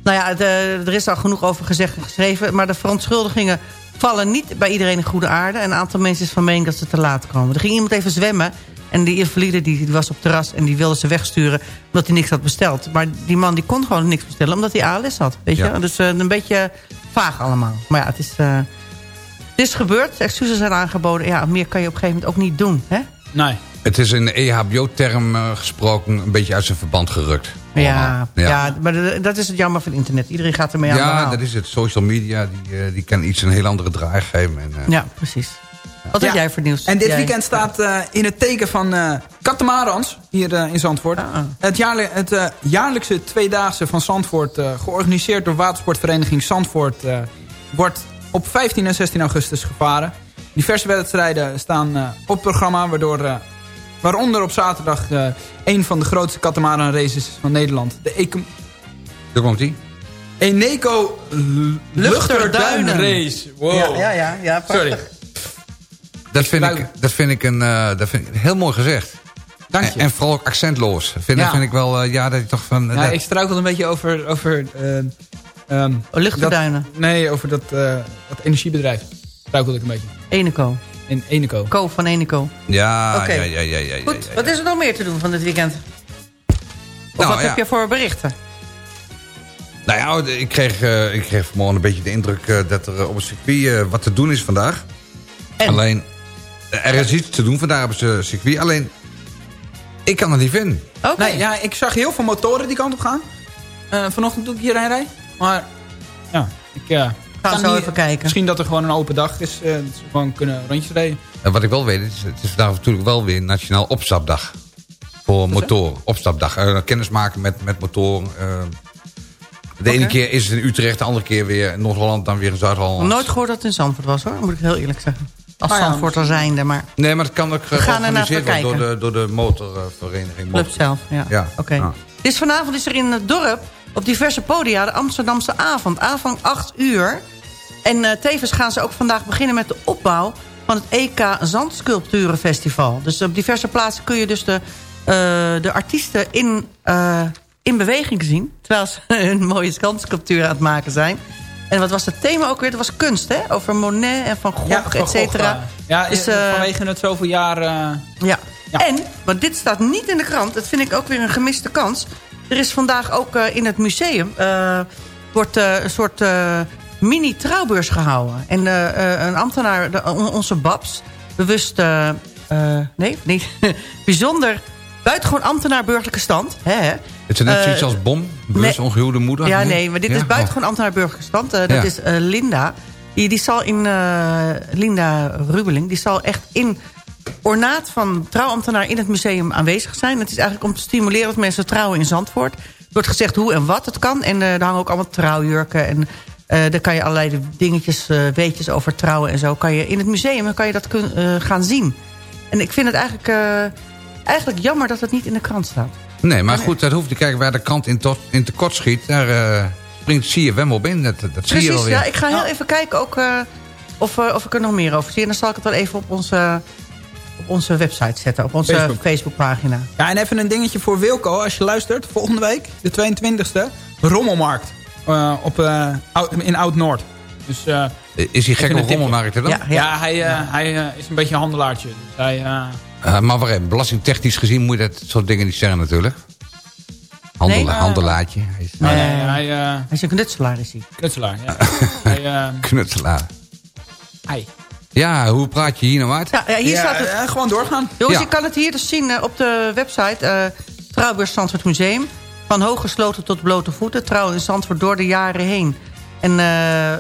Nou ja, de- er is al genoeg over gezegd en geschreven... maar de verontschuldigingen vallen niet bij iedereen in goede aarde. En een aantal mensen is van mening dat ze te laat komen. Er ging iemand even zwemmen... En die invalide die, die was op het terras en die wilde ze wegsturen... omdat hij niks had besteld. Maar die man die kon gewoon niks bestellen omdat hij ALS had. Weet je? Ja. Dus eh, een beetje vaag allemaal. Maar ja, het is, eh, het is gebeurd. Excuses zijn aangeboden. Ja, meer kan je op een gegeven moment ook niet doen. Hè? Nee. Het is in EHBO-term eh, gesproken een beetje uit zijn verband gerukt. Ja, ja. Ja. maar dat is het jammer van internet. Iedereen gaat ermee aan de Ja, dat is het. Social media, die, eh, die kan iets een heel andere draai geven. En, eh, Ja, precies. Wat heb Ja. jij voor nieuws? En dit Jij? weekend staat eh, in het teken van eh Katamarans hier eh, in Zandvoort. Ah. Het, jaarli- het eh, jaarlijkse tweedaagse van Zandvoort, eh, georganiseerd door watersportvereniging Zandvoort, eh, wordt op 15 en 16 augustus gevaren. Diverse wedstrijden staan eh, op het programma, waardoor, eh, waaronder op zaterdag eh, een van de grootste katamaran races van Nederland. De Eco Daar komt ie. Eneco Luchterduinen. Luchterduinrace. Wow. Ja, ja, ja. ja. Sorry. Dat vind, ik, dat, vind ik een, eh, dat vind ik heel mooi gezegd. Dank je. En, en vooral ook accentloos. Vind, Ja. Vind ik wel, eh, ja, dat je toch van... Ja, dat- ik struikel een beetje over... over eh, ehm, Oh, Luchterduinen. dat- nee, over dat, eh, dat energiebedrijf. Struikelde ik een beetje. Eneco. In Eneco. Co van Eneco. ja, Oké. ja, ja, ja, ja, ja, Goed, ja, wat ja. is er nog meer te doen van dit weekend? Of Nou, wat ja. heb je voor berichten? Nou ja, ik kreeg, eh, ik kreeg vanmorgen een beetje de indruk eh, dat er eh, op het circuit eh, wat te doen is vandaag. En? Alleen, er is iets te doen vandaag op het circuit. Alleen, ik kan het niet vinden. Oké. Nee, ja, ik zag heel veel motoren die kant op gaan. Eh, vanochtend toen ik hierheen rijd. Maar ja, ik eh, Gaan kan zo niet- even kijken. Misschien dat er gewoon een open dag is. eh, dat ze gewoon kunnen rondjes rijden. En wat ik wel weet, is, het is vandaag natuurlijk wel weer Nationaal Opstapdag. Voor motoren. Opstapdag. Eh, kennis maken met, met motoren. eh. de ene keer is het in Utrecht, de andere keer weer in Noord-Holland, dan weer in Zuid-Holland. Nooit gehoord dat het in Zandvoort was hoor, moet ik heel eerlijk zeggen. Als Nou ja, Zandvoorter zijnde, maar Nee, maar dat kan ook er georganiseerd worden door de, door de motorvereniging. club zelf. Ja. Ja. Oké. Ja. Dus vanavond is er in het dorp op diverse podia de Amsterdamse avond. Aanvang 8 uur. En eh, tevens gaan ze ook vandaag beginnen met de opbouw van het EK Zandsculpturenfestival. Dus op diverse plaatsen kun je dus de, eh, de artiesten in, eh, in beweging zien. Terwijl ze (laughs) een mooie zandsculptuur aan het maken zijn. En wat was het thema ook weer? Het was kunst, hè? Over Monet en Van Gogh, Van et cetera. Eh, ja, Dus, vanwege het zoveel jaar... Ja. Ja. En, want dit staat niet in de krant. Dat vind ik ook weer een gemiste kans. Er is vandaag ook in het museum... wordt een soort mini-trouwbeurs gehouden. En eh, eh, een ambtenaar, de- onze Babs... bewust... eh, nee, niet. (laughs) bijzonder buitengewoon ambtenaar burgerlijke stand. Hè, hè. Het is net zoiets als Bom, bewust nee. ongehuwde moeder. Ja, nee, maar dit Ja? is buitengewoon ambtenaar burgerlijke stand. Dat Ja. is Linda. Die, die zal in... Linda Rubeling, die zal echt in ornaat van trouwambtenaar in het museum aanwezig zijn. Het is eigenlijk om te stimuleren dat mensen trouwen in Zandvoort. Er wordt gezegd hoe en wat het kan. En eh, er hangen ook allemaal trouwjurken. En daar kan je allerlei dingetjes, eh, weetjes over trouwen en zo. Kan je, in het museum kan je dat kun, eh, gaan zien. En ik vind het eigenlijk, eh, eigenlijk jammer dat het niet in de krant staat. Nee, maar goed, dat hoeft te kijken waar de krant in, tot, in tekort schiet. Daar eh, springt CFM op in. Dat, dat zie je ja. Ik ga heel even kijken ook, eh, of, eh, of ik er nog meer over zie. En dan zal ik het wel even op onze, op onze website zetten. Op onze Facebook. Facebookpagina. Ja, en even een dingetje voor Wilco, als je luistert. Volgende week, de 22e, Rommelmarkt. Eh, op, eh, in Oud-Noord. Dus eh, Is hij gek op rommelmarkten dan? Ja, ja, ja. hij, hij is een beetje een handelaartje. Dus hij, maar belastingtechnisch gezien moet je dat soort dingen niet zeggen natuurlijk. Handel, Nee. handelaartje. Hij is nee, Nee. hij eh Hij is een knutselaar, is hij. knutselaar. Ja. (laughs) hij, eh, knutselaar. hij. Ja, hoe praat je hier nou uit? Ja, ja, hier Ja, staat het. gewoon doorgaan. Jongens, Ja. je kan het hier dus zien op de website. eh Trouwbeurs Zandvoort Museum. Van hooggesloten tot blote voeten. Trouw in Zandvoort door de jaren heen. En eh,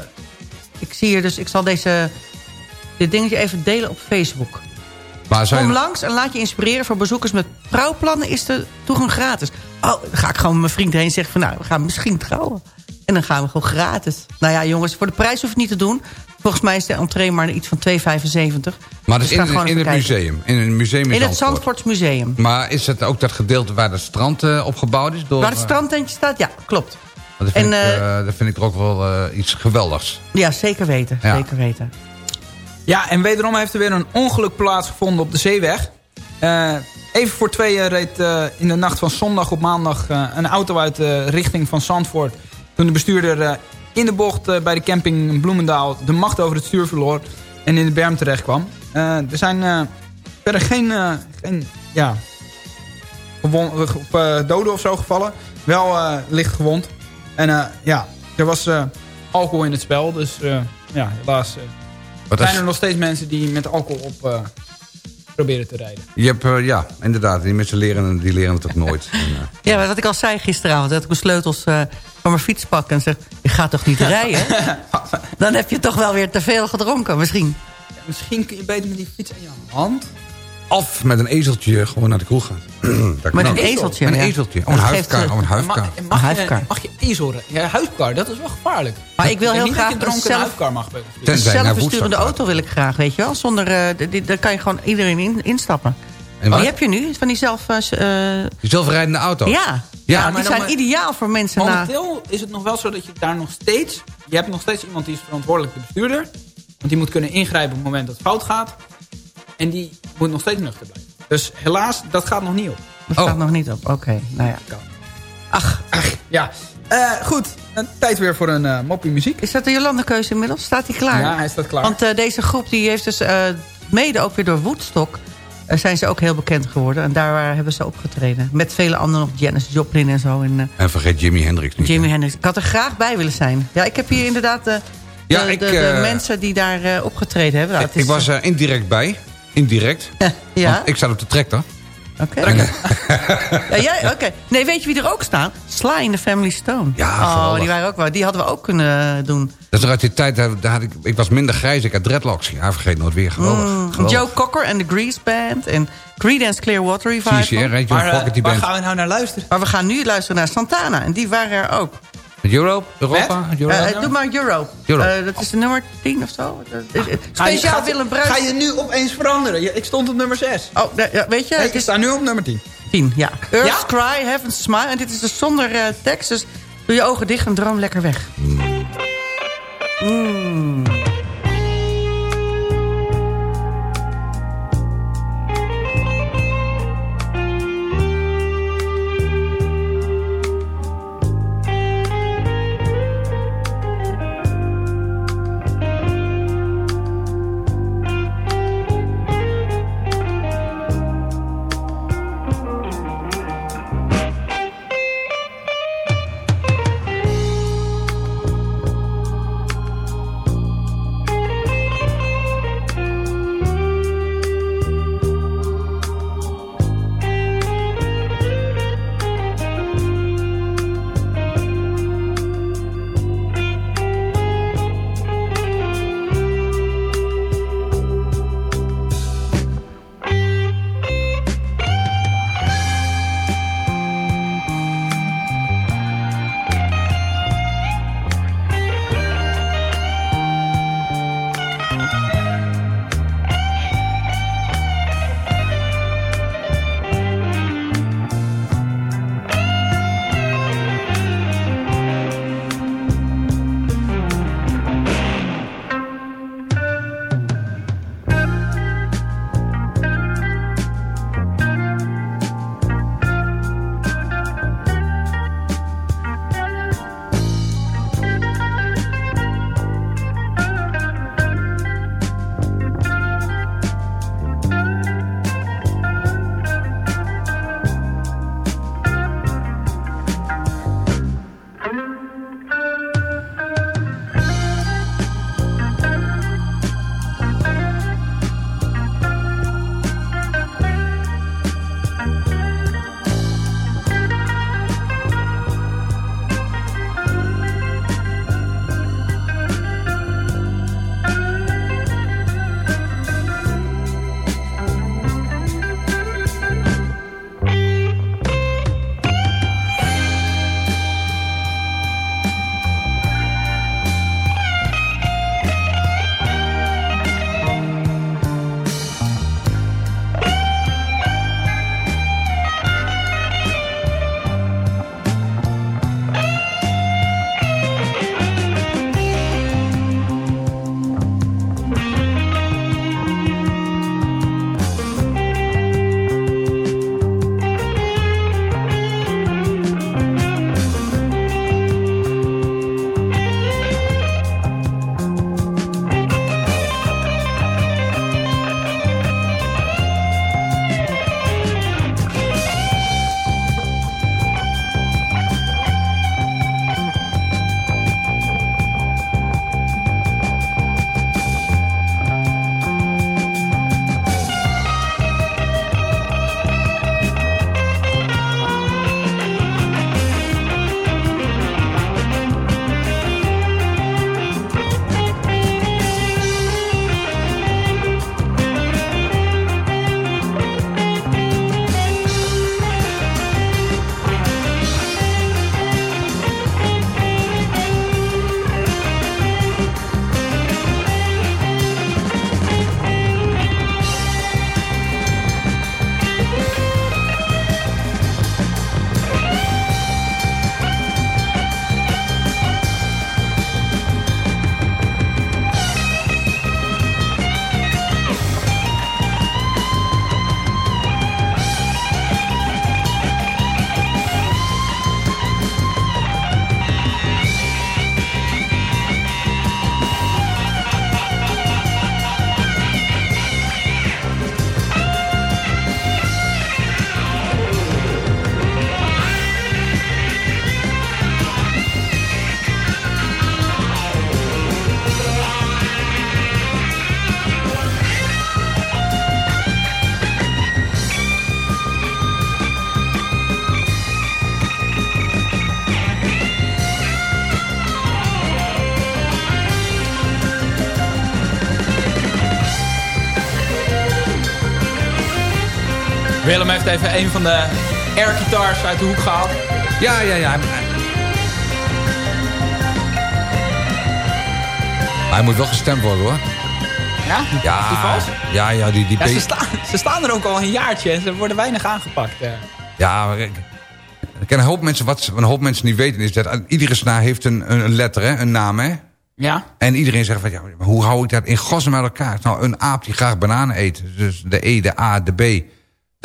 ik zie hier dus... Ik zal deze, dit dingetje even delen op Facebook. Maar zou je- Kom langs en laat je inspireren voor bezoekers met trouwplannen is de toegang gratis. Oh, dan ga ik gewoon met mijn vriend heen en zeg van nou, we gaan misschien trouwen. En dan gaan we gewoon gratis. Nou ja, jongens, voor de prijs hoef je niet te doen. Volgens mij is de entree maar iets van 2,75. maar dat Dus is ga in, het museum. In het museum in, In het Zandvoort. Zandvoortsmuseum. Maar is het ook dat gedeelte waar het strand eh, opgebouwd is? Door, Waar het eh, strandtentje staat, ja, klopt. dat, vind en, ik, eh, dat vind ik er ook wel eh, iets geweldigs. Ja, zeker weten. Ja. Zeker weten. Ja, en wederom heeft er weer een ongeluk plaatsgevonden op de zeeweg. Eh, even voor tweeën reed eh, in de nacht van zondag op maandag eh, een auto uit de richting van Zandvoort. Toen de bestuurder eh, in de bocht eh, bij de camping Bloemendaal de macht over het stuur verloor en in de berm terecht kwam. Eh, er zijn eh, verder geen, geen ja, gewon, doden of zo gevallen. Wel licht gewond. En ja, er was alcohol in het spel. Dus ja, helaas... zijn er nog steeds mensen die met alcohol op, proberen te rijden. Je hebt, eh, ja, inderdaad. Die mensen leren, die leren het ook nooit. (laughs) En, eh, Ja, maar wat ik al zei gisteravond, dat ik mijn sleutels eh, van mijn fiets pak en zeg... je gaat toch niet (laughs) rijden? Dan heb je toch wel weer te veel gedronken, misschien. Misschien kun je beter met die fiets in je hand. Of met een ezeltje gewoon naar de kroeg gaan. (clears throat) Dat Met een ezeltje, Met een ja. ezeltje. Oh, Dat een geeft, huifkar. eh, Oh, een huifkar. Mag, Een mag, je, mag je ezel? Ja, huifkar, dat is wel gevaarlijk. Maar ik wil heel niet graag dat je een dronken een zelf, huifkar mag een zelfbesturende Woensdag auto wil ik graag, weet je wel. Zonder, eh, daar kan je gewoon iedereen in, instappen. En wat? Die heb je nu, van die zelf... eh, eh, Die zelfrijdende auto. ja. Ja, ja, maar die zijn maar- ideaal voor mensen na... Momenteel is het nog wel zo dat je daar nog steeds... Je hebt nog steeds iemand die is verantwoordelijk de bestuurder. Want die moet kunnen ingrijpen op het moment dat het fout gaat. En die moet nog steeds nuchter blijven. Dus helaas, dat gaat nog niet op. Dat Oh. staat nog niet op, oké. Nou ja. Ach, ach ja. Eh, goed, een tijd weer voor een eh moppie muziek. Is dat de Jolande-keuze inmiddels? Staat hij klaar? Ja, hij staat klaar. Want eh, deze groep die heeft dus eh, mede ook weer door Woodstock... eh, zijn ze ook heel bekend geworden. En daar waren- hebben ze opgetreden. Met vele anderen nog. Janis Joplin en zo. En eh, En vergeet Jimi Hendrix niet. Jimi Hendrix. Ik had er graag bij willen zijn. Ja, ik heb hier inderdaad de, Ja, de, ik, de, de mensen die daar eh, opgetreden hebben. Nou, Ik, is, ik was er indirect bij. Indirect. (laughs) ja, Want ik zat op de tractor. oké. (laughs) ja, jij- oké. Nee, weet je wie er ook staan? Sly in the Family Stone. Ja, oh, geweldig. die, waren ook wel, die hadden we ook kunnen doen. Dat is uit die tijd, daar daar had ik, ik was minder grijs, ik had dreadlocks. Ja, vergeet nooit weer. Geweldig. Mm, geweldig. Joe Cocker en de Grease Band. En Creedence Clearwater Revival. Red John Maar, Fogerty waar Band. gaan we nou naar luisteren? Maar we gaan nu luisteren naar Santana. En die waren er ook. Europe? Europa? Europa? Eh, doe maar Europe. Europe. Eh, dat is de nummer 10 of zo. Je- Speciaal gaat- Willem Bruis. Ga je nu opeens veranderen? Ik stond op nummer 6. Oh, ja, weet je, Nee, het ik is sta nu op nummer 10. 10, ja. Earth's Ja? Cry, Heaven's Smile. En dit is dus zonder tekst. Dus doe je ogen dicht en droom lekker weg. Mm. Willem heeft even een van de air guitars uit de hoek gehaald. Ja, ja, ja. Hij moet wel gestemd worden hoor. Ja? Ja, Festivals? ja, ja, die, die Ja, ze, staan, ze staan er ook al een jaartje en ze worden weinig aangepakt. eh. Ja, maar ik, ik ken een hoop mensen, wat een hoop mensen niet weten is dat iedere snaar heeft een, een, letter, hè, een naam, hè. Ja? En iedereen zegt van, ja, hoe hou ik dat in godsnaam met elkaar? Nou, een aap die graag bananen eet. Dus de E, de A, de B.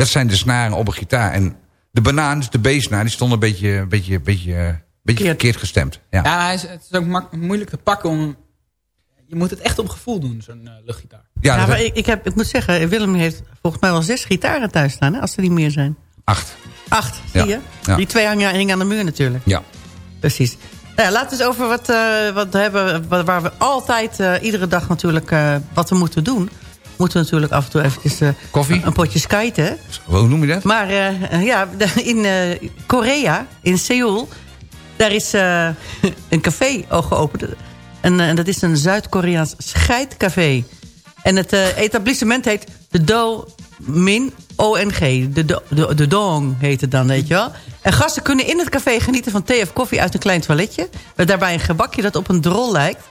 Dat zijn de snaren op een gitaar. En de banaan, dus de B-snaar, die stond een beetje, beetje, beetje, beetje Verkeerd. gestemd. Ja. Ja, hij is, het is ook moeilijk te pakken om... Je moet het echt op gevoel doen, zo'n eh, luchtgitaar. Ja, Ja, maar ik, ik, heb, ik moet zeggen, Willem heeft volgens mij wel zes gitaren thuis staan, hè, als er niet meer zijn. acht. Acht, Ja, zie je? ja. Die twee hangen hingen aan de muur natuurlijk. Ja. Precies. Nou ja, laten we eens over wat, eh, wat we hebben, wat- waar we altijd, eh, iedere dag natuurlijk, eh, wat we moeten doen. Moeten we natuurlijk af en toe eventjes eh, Koffie? een potje skiten. hè. Hoe noem je dat? Maar eh, ja, de- (laughs) in eh, Korea, in Seoul, daar is eh, (laughs) een café al geopend. En, eh, dat is een Zuid-Koreaans scheidcafé. En het eh, etablissement heet de Do Min ONG. De, do, de, de Dong heet het dan, weet je wel. En gasten kunnen in het café genieten van thee of koffie uit een klein toiletje. Met daarbij een gebakje dat op een drol lijkt.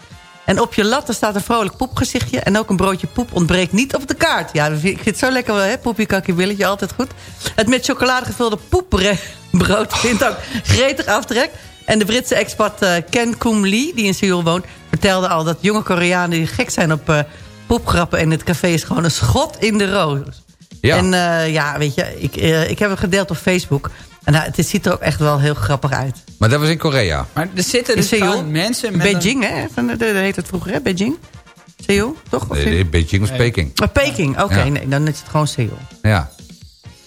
En op je latten staat een vrolijk poepgezichtje. En ook een broodje poep ontbreekt niet op de kaart. Ja, ik vind het zo lekker wel, hè? Poepie, kakkie, billetje, altijd goed. Het met chocolade gevulde poepbrood (laughs) vindt ook gretig aftrek. En de Britse expat eh, Ken Koom Lee, die in Seoul woont... vertelde al dat jonge Koreanen die gek zijn op eh, poepgrappen... en het café is gewoon een schot in de roos. Ja. En eh, ja, weet je, ik, ik heb het gedeeld op Facebook... En nou, het ziet er ook echt wel heel grappig uit. Maar dat was in Korea. Maar er zitten dus Seoul? mensen met Beijing, hè? Van, de, de- heet het vroeger, hè? Beijing? Seoul, toch? Of Nee, nee, Beijing was Peking. Ah, Peking, oké. Ja. Nee, dan is het gewoon Seoul. Ja.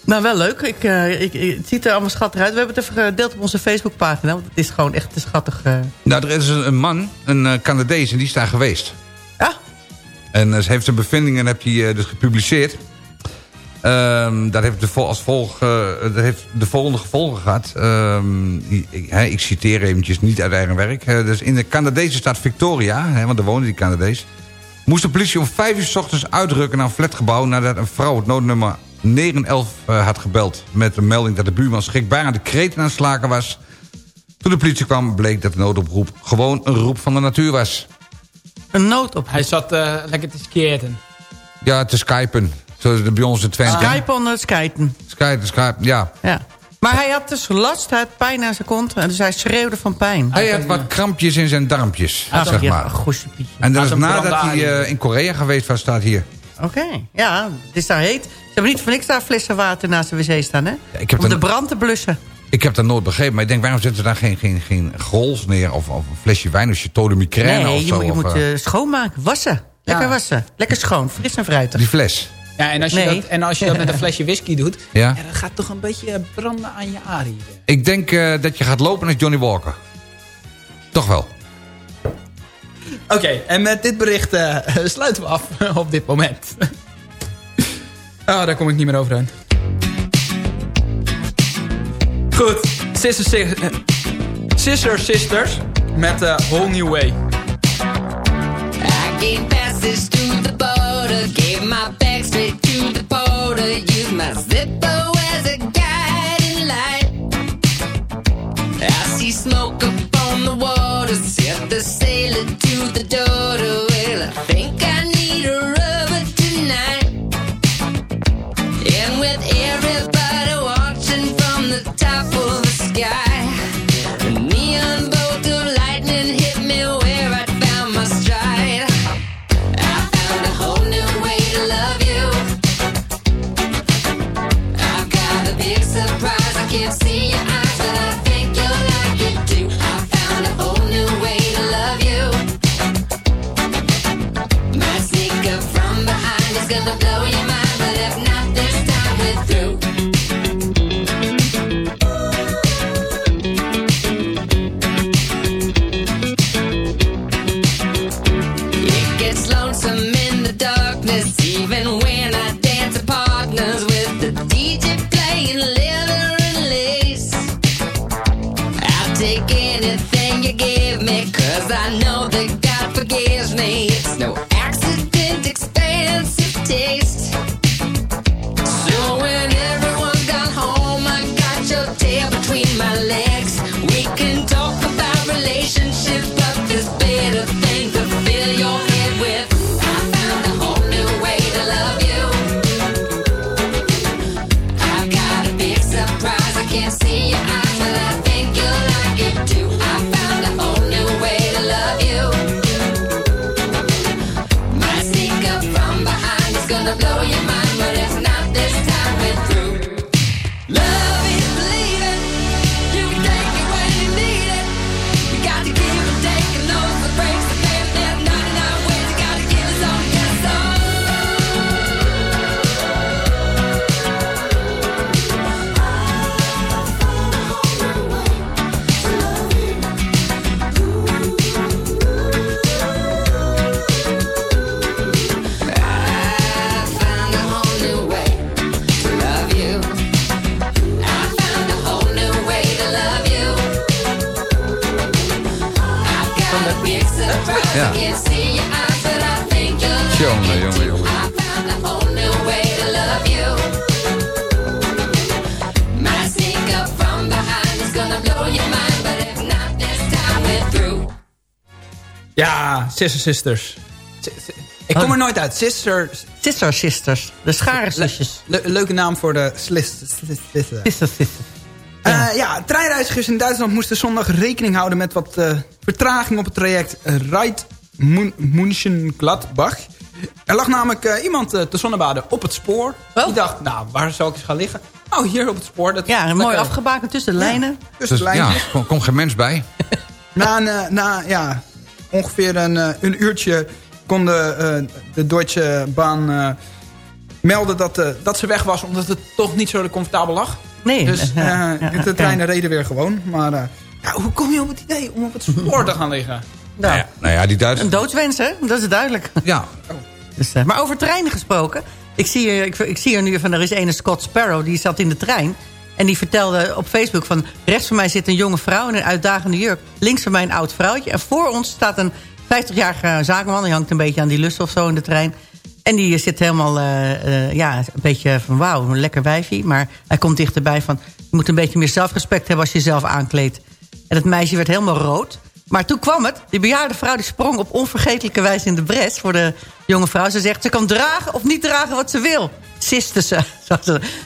Nou, wel leuk. Ik, eh, ik, ik- het ziet er allemaal schattig uit. We hebben het even gedeeld op onze Facebookpagina. Want het is gewoon echt te schattig. eh. Nou, er is een man, een eh, Canadees, en die is daar geweest. Ja, En ze heeft zijn bevindingen heb hij, dus gepubliceerd. Ehm, dat, heeft de vol- als volg, eh, dat heeft de volgende gevolgen gehad. Ehm, ik, ik- hè, ik citeer eventjes niet uit eigen werk. Eh, dus in de Canadese staat Victoria, hè, want daar wonen die Canadees... moest de politie om vijf uur s ochtends uitrukken naar een flatgebouw... nadat een vrouw het noodnummer 911 eh, had gebeld... met de melding dat de buurman schrikbaar aan de kreten aan het slaken was. Toen de politie kwam, bleek dat de noodoproep gewoon een roep van de natuur was. een nood op. Hij zat eh, lekker te skaten. Ja, te skypen. Zoals de bij ons in Twente. Skype on het skijten. Skype, Skype, ja. Ja. Maar hij had dus last, hij had pijn aan zijn kont. En dus hij schreeuwde van pijn. Hij had wat krampjes in zijn darmpjes, Hij zeg maar. En dat is nadat hij eh, in Korea geweest was, staat hier. Oké, ja, het is daar heet. Ze hebben niet voor niks daar flessen water naast de wc staan, hè? ik heb Om de brand te blussen. Ik heb dat nooit begrepen, maar ik denk, waarom zetten ze daar geen, geen, geen grols neer? Of, of een flesje wijn als je tode migraine Nee, of je, zo? moet, je of, moet eh, eh, schoonmaken, wassen. Lekker Ja. wassen. Lekker schoon, fris en fruitig. die fles. Ja, en als, je Nee. dat, en als je dat met een flesje whisky doet... (laughs) Ja. Ja, dat gaat toch een beetje branden aan je arie. Ik denk eh, dat je gaat lopen als Johnny Walker. Toch wel. Oké, en met dit bericht eh, (laughs) sluiten we af (laughs) op dit moment. oh, daar kom ik niet meer overheen. Goed, Sister, Sis- eh, Sister Sisters met eh Whole New Way. I gained passage to the border, gave my the used my as a guiding light. I see smoke up on the water, set the sailor to the daughter. Anything you give me, cause I know that God forgives me. It's no accident, taste. Sister Sisters. Si- si- Ik kom er nooit uit. Sisters. Sister Sisters. De scharenzusjes. Le- leuke naam voor de Sister Sisters. Eh, ja, treinreizigers in Duitsland moesten zondag rekening houden met wat eh, vertraging op het traject Reit München Gladbach. Er lag namelijk eh, iemand te zonnebaden op het spoor. Oh. Die dacht, nou, waar zou ik eens gaan liggen? Oh, hier op het spoor. Dat Ja, mooi afgebakend tussen de lijnen. Tussen Dus de ja, er komt geen mens bij. (laughs) Na, een, na ja, ongeveer een, eh, een uurtje kon de, eh, de Deutsche Bahn eh, melden dat, dat ze weg was... omdat het toch niet zo comfortabel lag. Nee. Dus ja, eh, ja, de ja. treinen reden weer gewoon. Maar eh, ja, hoe kom je op het idee om op het spoor te gaan liggen? Nou, Nou ja, nou ja die Een Duitsers... doodswens, hè? Dat is duidelijk. Ja, Dus, eh, maar over treinen gesproken. Ik zie, hier- ik, ik zie er nu van, er is een Scott Sparrow, die zat in de trein. En die vertelde op Facebook van... rechts van mij zit een jonge vrouw in een uitdagende jurk. Links van mij een oud vrouwtje. En voor ons staat een 50-jarige zakenman. Die hangt een beetje aan die lus of zo in de trein. En die zit helemaal, eh, eh, ja, een beetje van wauw, een lekker wijfie. Maar hij komt dichterbij van... je moet een beetje meer zelfrespect hebben als je jezelf aankleedt. En het meisje werd helemaal rood. Maar toen kwam het. Die bejaarde vrouw die sprong op onvergetelijke wijze in de bres voor de jonge vrouw. Ze zegt, ze kan dragen of niet dragen wat ze wil. Siste (laughs) ze.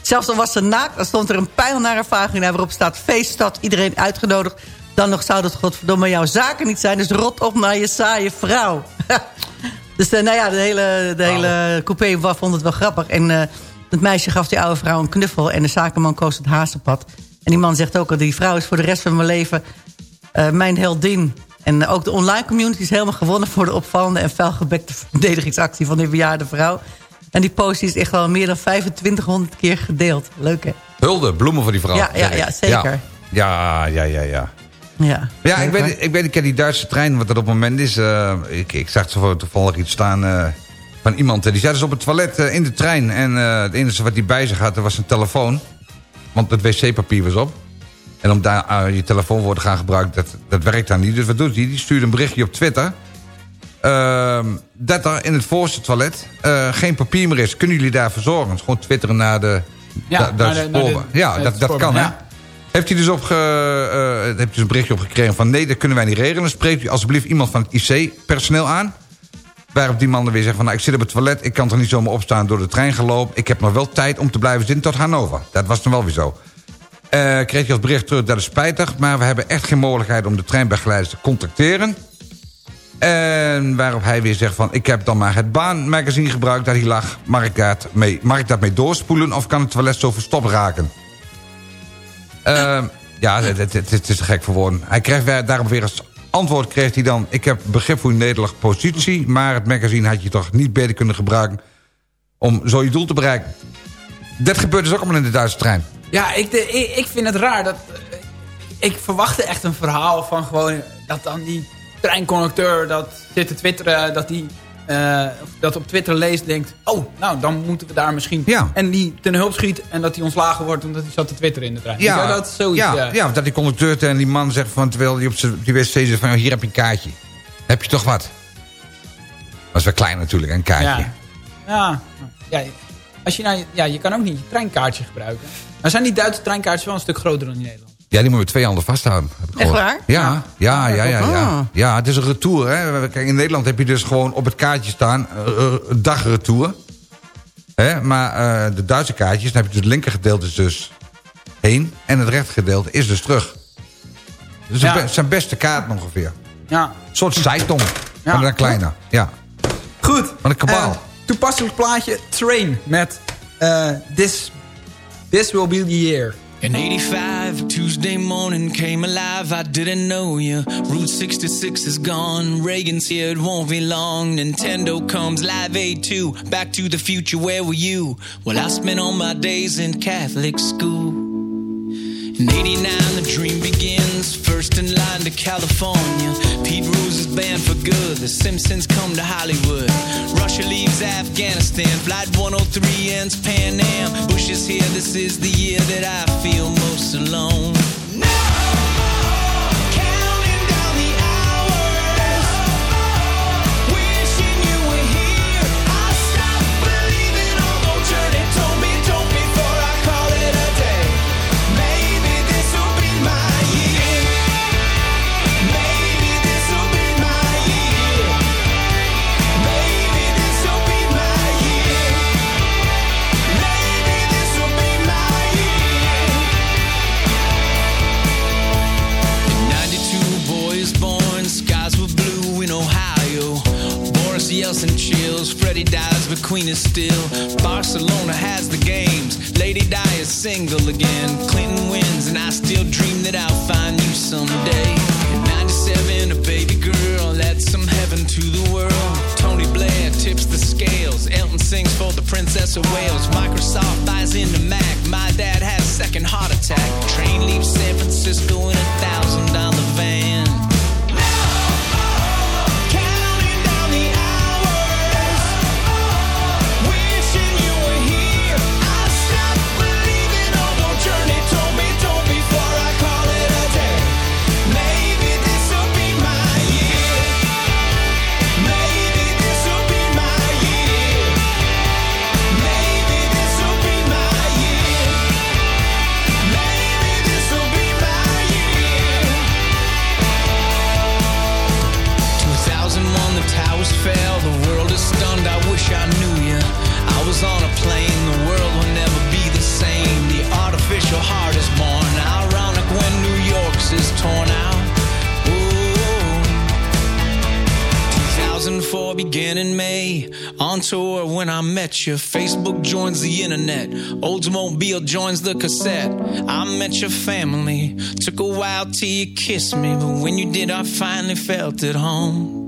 Zelfs al was ze naakt, dan stond er een pijl naar haar vagina... waarop staat feeststad, iedereen uitgenodigd. Dan nog zou dat godverdomme jouw zaken niet zijn. Dus rot op naar je saaie vrouw. (laughs) dus eh, nou ja, de hele, de hele coupé vond het wel grappig. En eh, het meisje gaf die oude vrouw een knuffel... en de zakenman koos het hazenpad. En die man zegt ook al, die vrouw is voor de rest van mijn leven... eh, mijn heldin. En ook de online community is helemaal gewonnen... voor de opvallende en felgebekte verdedigingsactie van die bejaarde vrouw. En die post is echt wel meer dan 2500 keer gedeeld. Leuk, hè? hulde, bloemen voor die vrouw. Ja, ja, ja, zeker. Ja, ja, ja, ja. Ja, Ja, ik weet, ik weet, ik ken die Duitse trein, wat dat op het moment is. eh, ik, ik zag zo toevallig iets staan eh, van iemand. die zat dus op het toilet in de trein. En het enige wat hij bij zich had, was zijn telefoon. Want het wc-papier was op. En om daar eh, je telefoon te gaan gebruiken, dat, dat werkt dan niet. Dus wat doet hij? Die stuurt een berichtje op Twitter. ehm, dat er in het voorste toilet eh, geen papier meer is. Kunnen jullie daar verzorgen? Dus gewoon twitteren naar de, Ja, da- Duitse naar de- naar de- sporen. Ja, dat, dat kan, hè? Heeft hij dus, op ge, eh, heeft dus een berichtje op gekregen van... nee, dat kunnen wij niet regelen. Spreekt u alsjeblieft iemand van het IC-personeel aan. Waarop die man dan weer zegt van... nou, ik zit op het toilet, ik kan toch niet zomaar opstaan door de trein gelopen. Ik heb nog wel tijd om te blijven zitten tot Hannover. Dat was dan wel weer zo. Eh, kreeg hij als bericht terug, dat is spijtig... maar we hebben echt geen mogelijkheid om de treinbegeleiders te contacteren. En waarop hij weer zegt van... ik heb dan maar het baanmagazine gebruikt dat hier lag. Mag ik, dat mee, mag ik dat mee doorspoelen of kan het toilet zo verstopt raken? Ehm, ja, het, is te gek voor woorden. Hij kreeg daarop weer als antwoord kreeg hij dan... ik heb begrip voor uw nederige positie... maar het magazine had je toch niet beter kunnen gebruiken... om zo je doel te bereiken. Dat gebeurt dus ook allemaal in de Duitse trein. Ja, ik, de, ik, ik vind het raar. Dat, eh, ik verwachtte echt een verhaal van gewoon... dat dan die treinconducteur dat zit te twitteren... dat die eh, dat op Twitter leest denkt... oh, nou, dan moeten we daar misschien... Ja. En die ten hulp schiet en dat hij ontslagen wordt... omdat hij zat te twitteren in de trein. Ja, dat is zoiets. ja, ja. ja, dat die conducteur tegen die man zegt... Van, terwijl hij op zijn- die wc zegt van... hier heb je een kaartje. Heb je toch wat? Dat is wel klein natuurlijk, een kaartje. Ja. Ja. ja. Als je, nou, ja, je kan ook niet je treinkaartje gebruiken. Nou zijn die Duitse treinkaartjes wel een stuk groter dan die Nederlandse. Ja, die moet je twee handen vasthouden. Heb ik Echt gehoord. waar? Ja, ja, ja, ja. ja, ja. het is een retour. Hè. Kijk, in Nederland heb je dus gewoon op het kaartje staan... eh, eh, dagretour. Hè? Maar eh, de Duitse kaartjes, dan heb je dus het linker gedeelte is dus heen... en het rechter gedeelte is dus terug. Dus Ja. het zijn beste kaart ongeveer. Ja. Een soort Ja. maar dan kleiner. Ja. Goed. Wat een kabaal. Eh, toepasselijk plaatje Train met eh, this, this Will Be The Year. In 85, Tuesday morning came alive. I didn't know you. Route 66 is gone. Reagan's here, it won't be long. Nintendo comes live aid 2. Back to the future, where were you? Well, I spent all my days in Catholic school. In 89, the dream begins. First in line to California. Pete Rose is banned for good. The Simpsons come to Hollywood. Russia leaves Afghanistan. Flight 103 ends Pan Am. Bush is here. This is the year that I feel most alone. Freddie dies, but Queen is still. Barcelona has the games, Lady Di is single again. Clinton wins, and I still dream that I'll find you someday. In 97, a baby girl adds some heaven to the world. Tony Blair tips the scales, Elton sings for the Princess of Wales. Microsoft buys into Mac, my dad has second heart attack. Train leaves San Francisco in a thousand dollar when I met you. Facebook joins the internet. Oldsmobile joins the cassette. I met your family. Took a while till you kissed me. But when you did, I finally felt at home.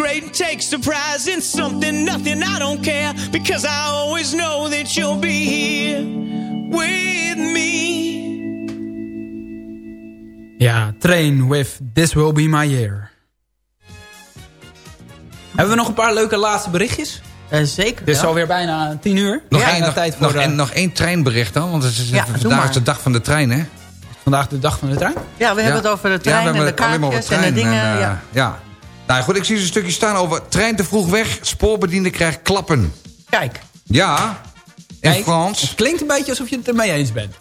Great and takes a prize in something, nothing. I don't care because I always know that you'll be here with me. Ja, Train with This Will Be My Year. Hebben we nog een paar leuke laatste berichtjes? Eh, zeker. Het is ja. alweer bijna tien uur. Nog, Ja, één, nog, tijd voor nog, eh, één- nog één treinbericht dan, want het is, Ja, vandaag is de dag van de trein, hè? vandaag de dag van de trein. Ja, we hebben het over de Ja, trein we en de hebben het alleen maar over kaartjes en de dingen. en, eh, ja. Ja. Nou goed, ik zie een stukje staan over trein te vroeg weg, spoorbediende krijgt klappen. Kijk, Ja, in Kijk, Frans. Het klinkt een beetje alsof je het ermee eens bent.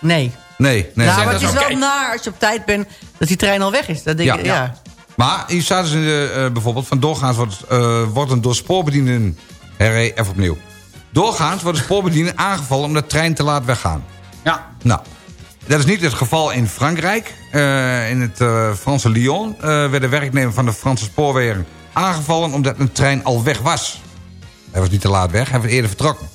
nee. Nee, nee. nou, zeg maar het is wel naar als je op tijd bent dat die trein al weg is. Dat denk Ja. ik, ja. Maar hier staat dus in de, eh, bijvoorbeeld van doorgaans wordt, eh, wordt een door spoorbedienden... Herre, even opnieuw. Doorgaans wordt de spoorbediende (laughs) aangevallen om de trein te laten weggaan. Ja. Nou, dat is niet het geval in Frankrijk. Eh, in het eh, Franse Lyon eh, werd de werknemer van de Franse spoorwegen aangevallen... omdat een trein al weg was. Hij was niet te laat weg, hij was eerder vertrokken.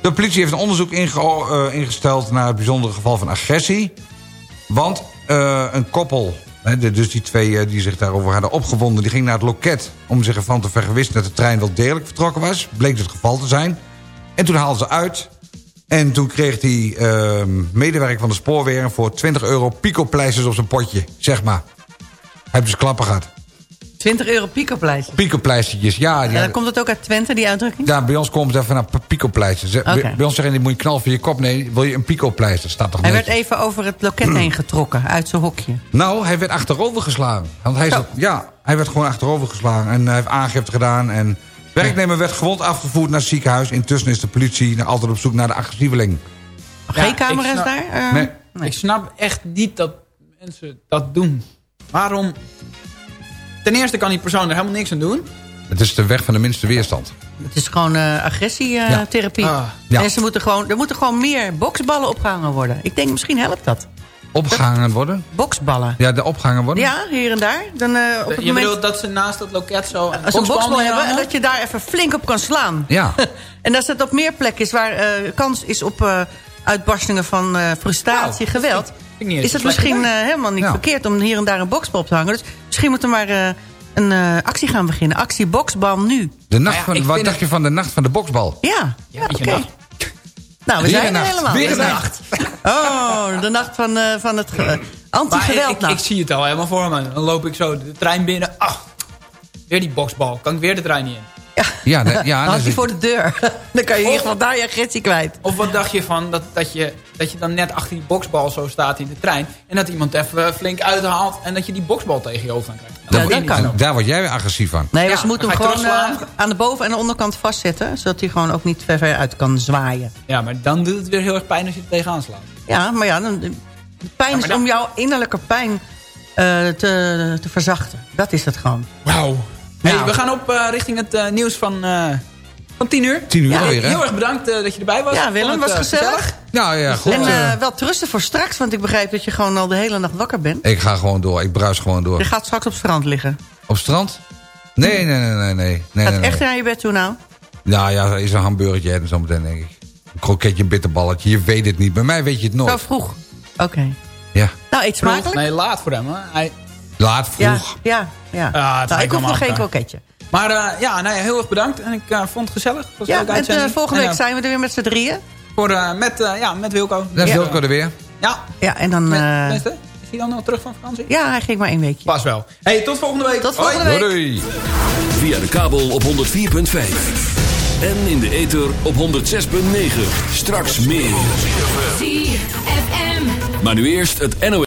De politie heeft een onderzoek inge- ingesteld naar het bijzondere geval van agressie. Want een koppel, Hè, dus die twee die zich daarover hadden opgewonden... die gingen naar het loket om zich ervan te vergewissen... dat de trein wel degelijk vertrokken was. Bleek het geval te zijn. En toen haalden ze uit. En toen kreeg die eh, medewerker van de spoorwegen... voor 20 euro picopleisters op zijn potje, zeg maar. Hebben ze klappen gehad. 20 euro piekopleisters. Picopleistertjes, ja. Dan komt het ook uit Twente, die uitdrukking? ja, bij ons komt het even naar picopleisters. Oké. Bij bij ons zeggen die moet je knal voor je kop. Nee, wil je een picopleister? Staat toch Hij netjes. werd even over het loket heen getrokken, uit zijn hokje. Nou, hij werd achterover geslagen. Want hij, zat, ja, hij werd gewoon achterover geslagen. En hij heeft aangifte gedaan. En werknemer werd gewond afgevoerd naar het ziekenhuis. Intussen is de politie altijd op zoek naar de agressieveling. Geen camera's snap- daar? Eh, Nee. Ik snap echt niet dat mensen dat doen. Waarom? Ten eerste kan die persoon er helemaal niks aan doen. Het is de weg van de minste weerstand. Het is gewoon eh, agressietherapie. Ah. Ja. Mensen moeten gewoon, er moeten gewoon meer boksballen opgehangen worden. Ik denk, misschien helpt dat. Opgehangen worden? Boksballen. Ja, de opgehangen worden? Ja, hier en daar. Dan, eh, op het je moment bedoelt dat ze naast het loket zo een boksbal hebben... en dat je daar even flink op kan slaan. Ja. (laughs) En dat het op meer plekken is waar eh, kans is op eh, uitbarstingen van eh, frustratie, Nou, geweld... vind is het misschien helemaal niet Ja. verkeerd om hier en daar een boksbal op te hangen. Dus misschien moeten we maar eh, een eh, actie gaan beginnen. Actie boksbal nu. De nacht ja, van, wat dacht je van de nacht van de boksbal? Ja, ja, weet je, oké. nacht. Nou, we Weer zijn er helemaal. Weer We een nacht. Oh, de nacht van, eh, van het ik, anti-geweld. ik, ik zie het al helemaal voor me. Dan loop ik zo de trein binnen. Ach, weer die boksbal. Kan ik weer de trein niet in. Ja, ne- (laughs) ja, Dan dan had je zit- voor de deur. (laughs) Dan kan je in ieder geval daar je agressie kwijt. Of wat dacht je van dat, dat, je, dat je dan net achter die boksbal zo staat in de trein. En dat iemand even flink uithaalt. En dat je die boksbal tegen je hoofd aan krijgt. Ja, dat kan. Daar word jij weer agressief van. Nee, Ja, ze moeten hem gewoon eh, aan de boven- en de onderkant vastzetten. Zodat hij gewoon ook niet ver, ver uit kan zwaaien. Ja, maar dan doet het weer heel erg pijn als je er tegenaan slaat. Ja, maar ja, dan, de pijn maar is dan- om jouw innerlijke pijn eh, te, te verzachten. Dat is het gewoon. Wauw. Hey, Nou. we gaan op eh, richting het eh, nieuws van, eh, van 10 uur. Tien uur Ja, alweer, hè? Heel erg bedankt eh, dat je erbij was. Ja, Willem, het, was gezellig. Nou ja, goed. en wel trusten voor straks, want ik begrijp dat je gewoon al de hele nacht wakker bent. ik ga gewoon door. Ik bruis gewoon door. Je gaat straks op strand liggen. Op strand? Nee, nee, nee, nee. nee, nee, Gaat nee, echt nee. naar je bed toe nou? Nou ja, is een hamburgertje en zo meteen, denk ik. Een kroketje, een bitterballetje. Je weet het niet. Bij mij weet je het Zo nooit. vroeg. Oké. Ja. Nou, eet smakelijk. Nee, laat voor hem. Hè. Hij, Laat, Ja, vroeg. ja, ja. het nou, lijkt ik hoef nog geen elkaar. kroketje. maar eh, ja, nou ja, heel erg bedankt. En ik eh, vond het gezellig. Was Ja, en eh, uitzending. volgende En, week zijn we er weer met z'n drieën. Voor, eh, met, eh, ja, met Wilco. Dan is Ja. Wilco er weer. Ja, Ja, en dan... met, eh, is hij dan nog terug van vakantie? ja, hij ging maar één weekje. Pas wel. Hey, tot volgende week. Tot Hoi. volgende week. Doei. Via de kabel op 104.5. En in de ether op 106.9. Straks meer. Maar nu eerst het NOS.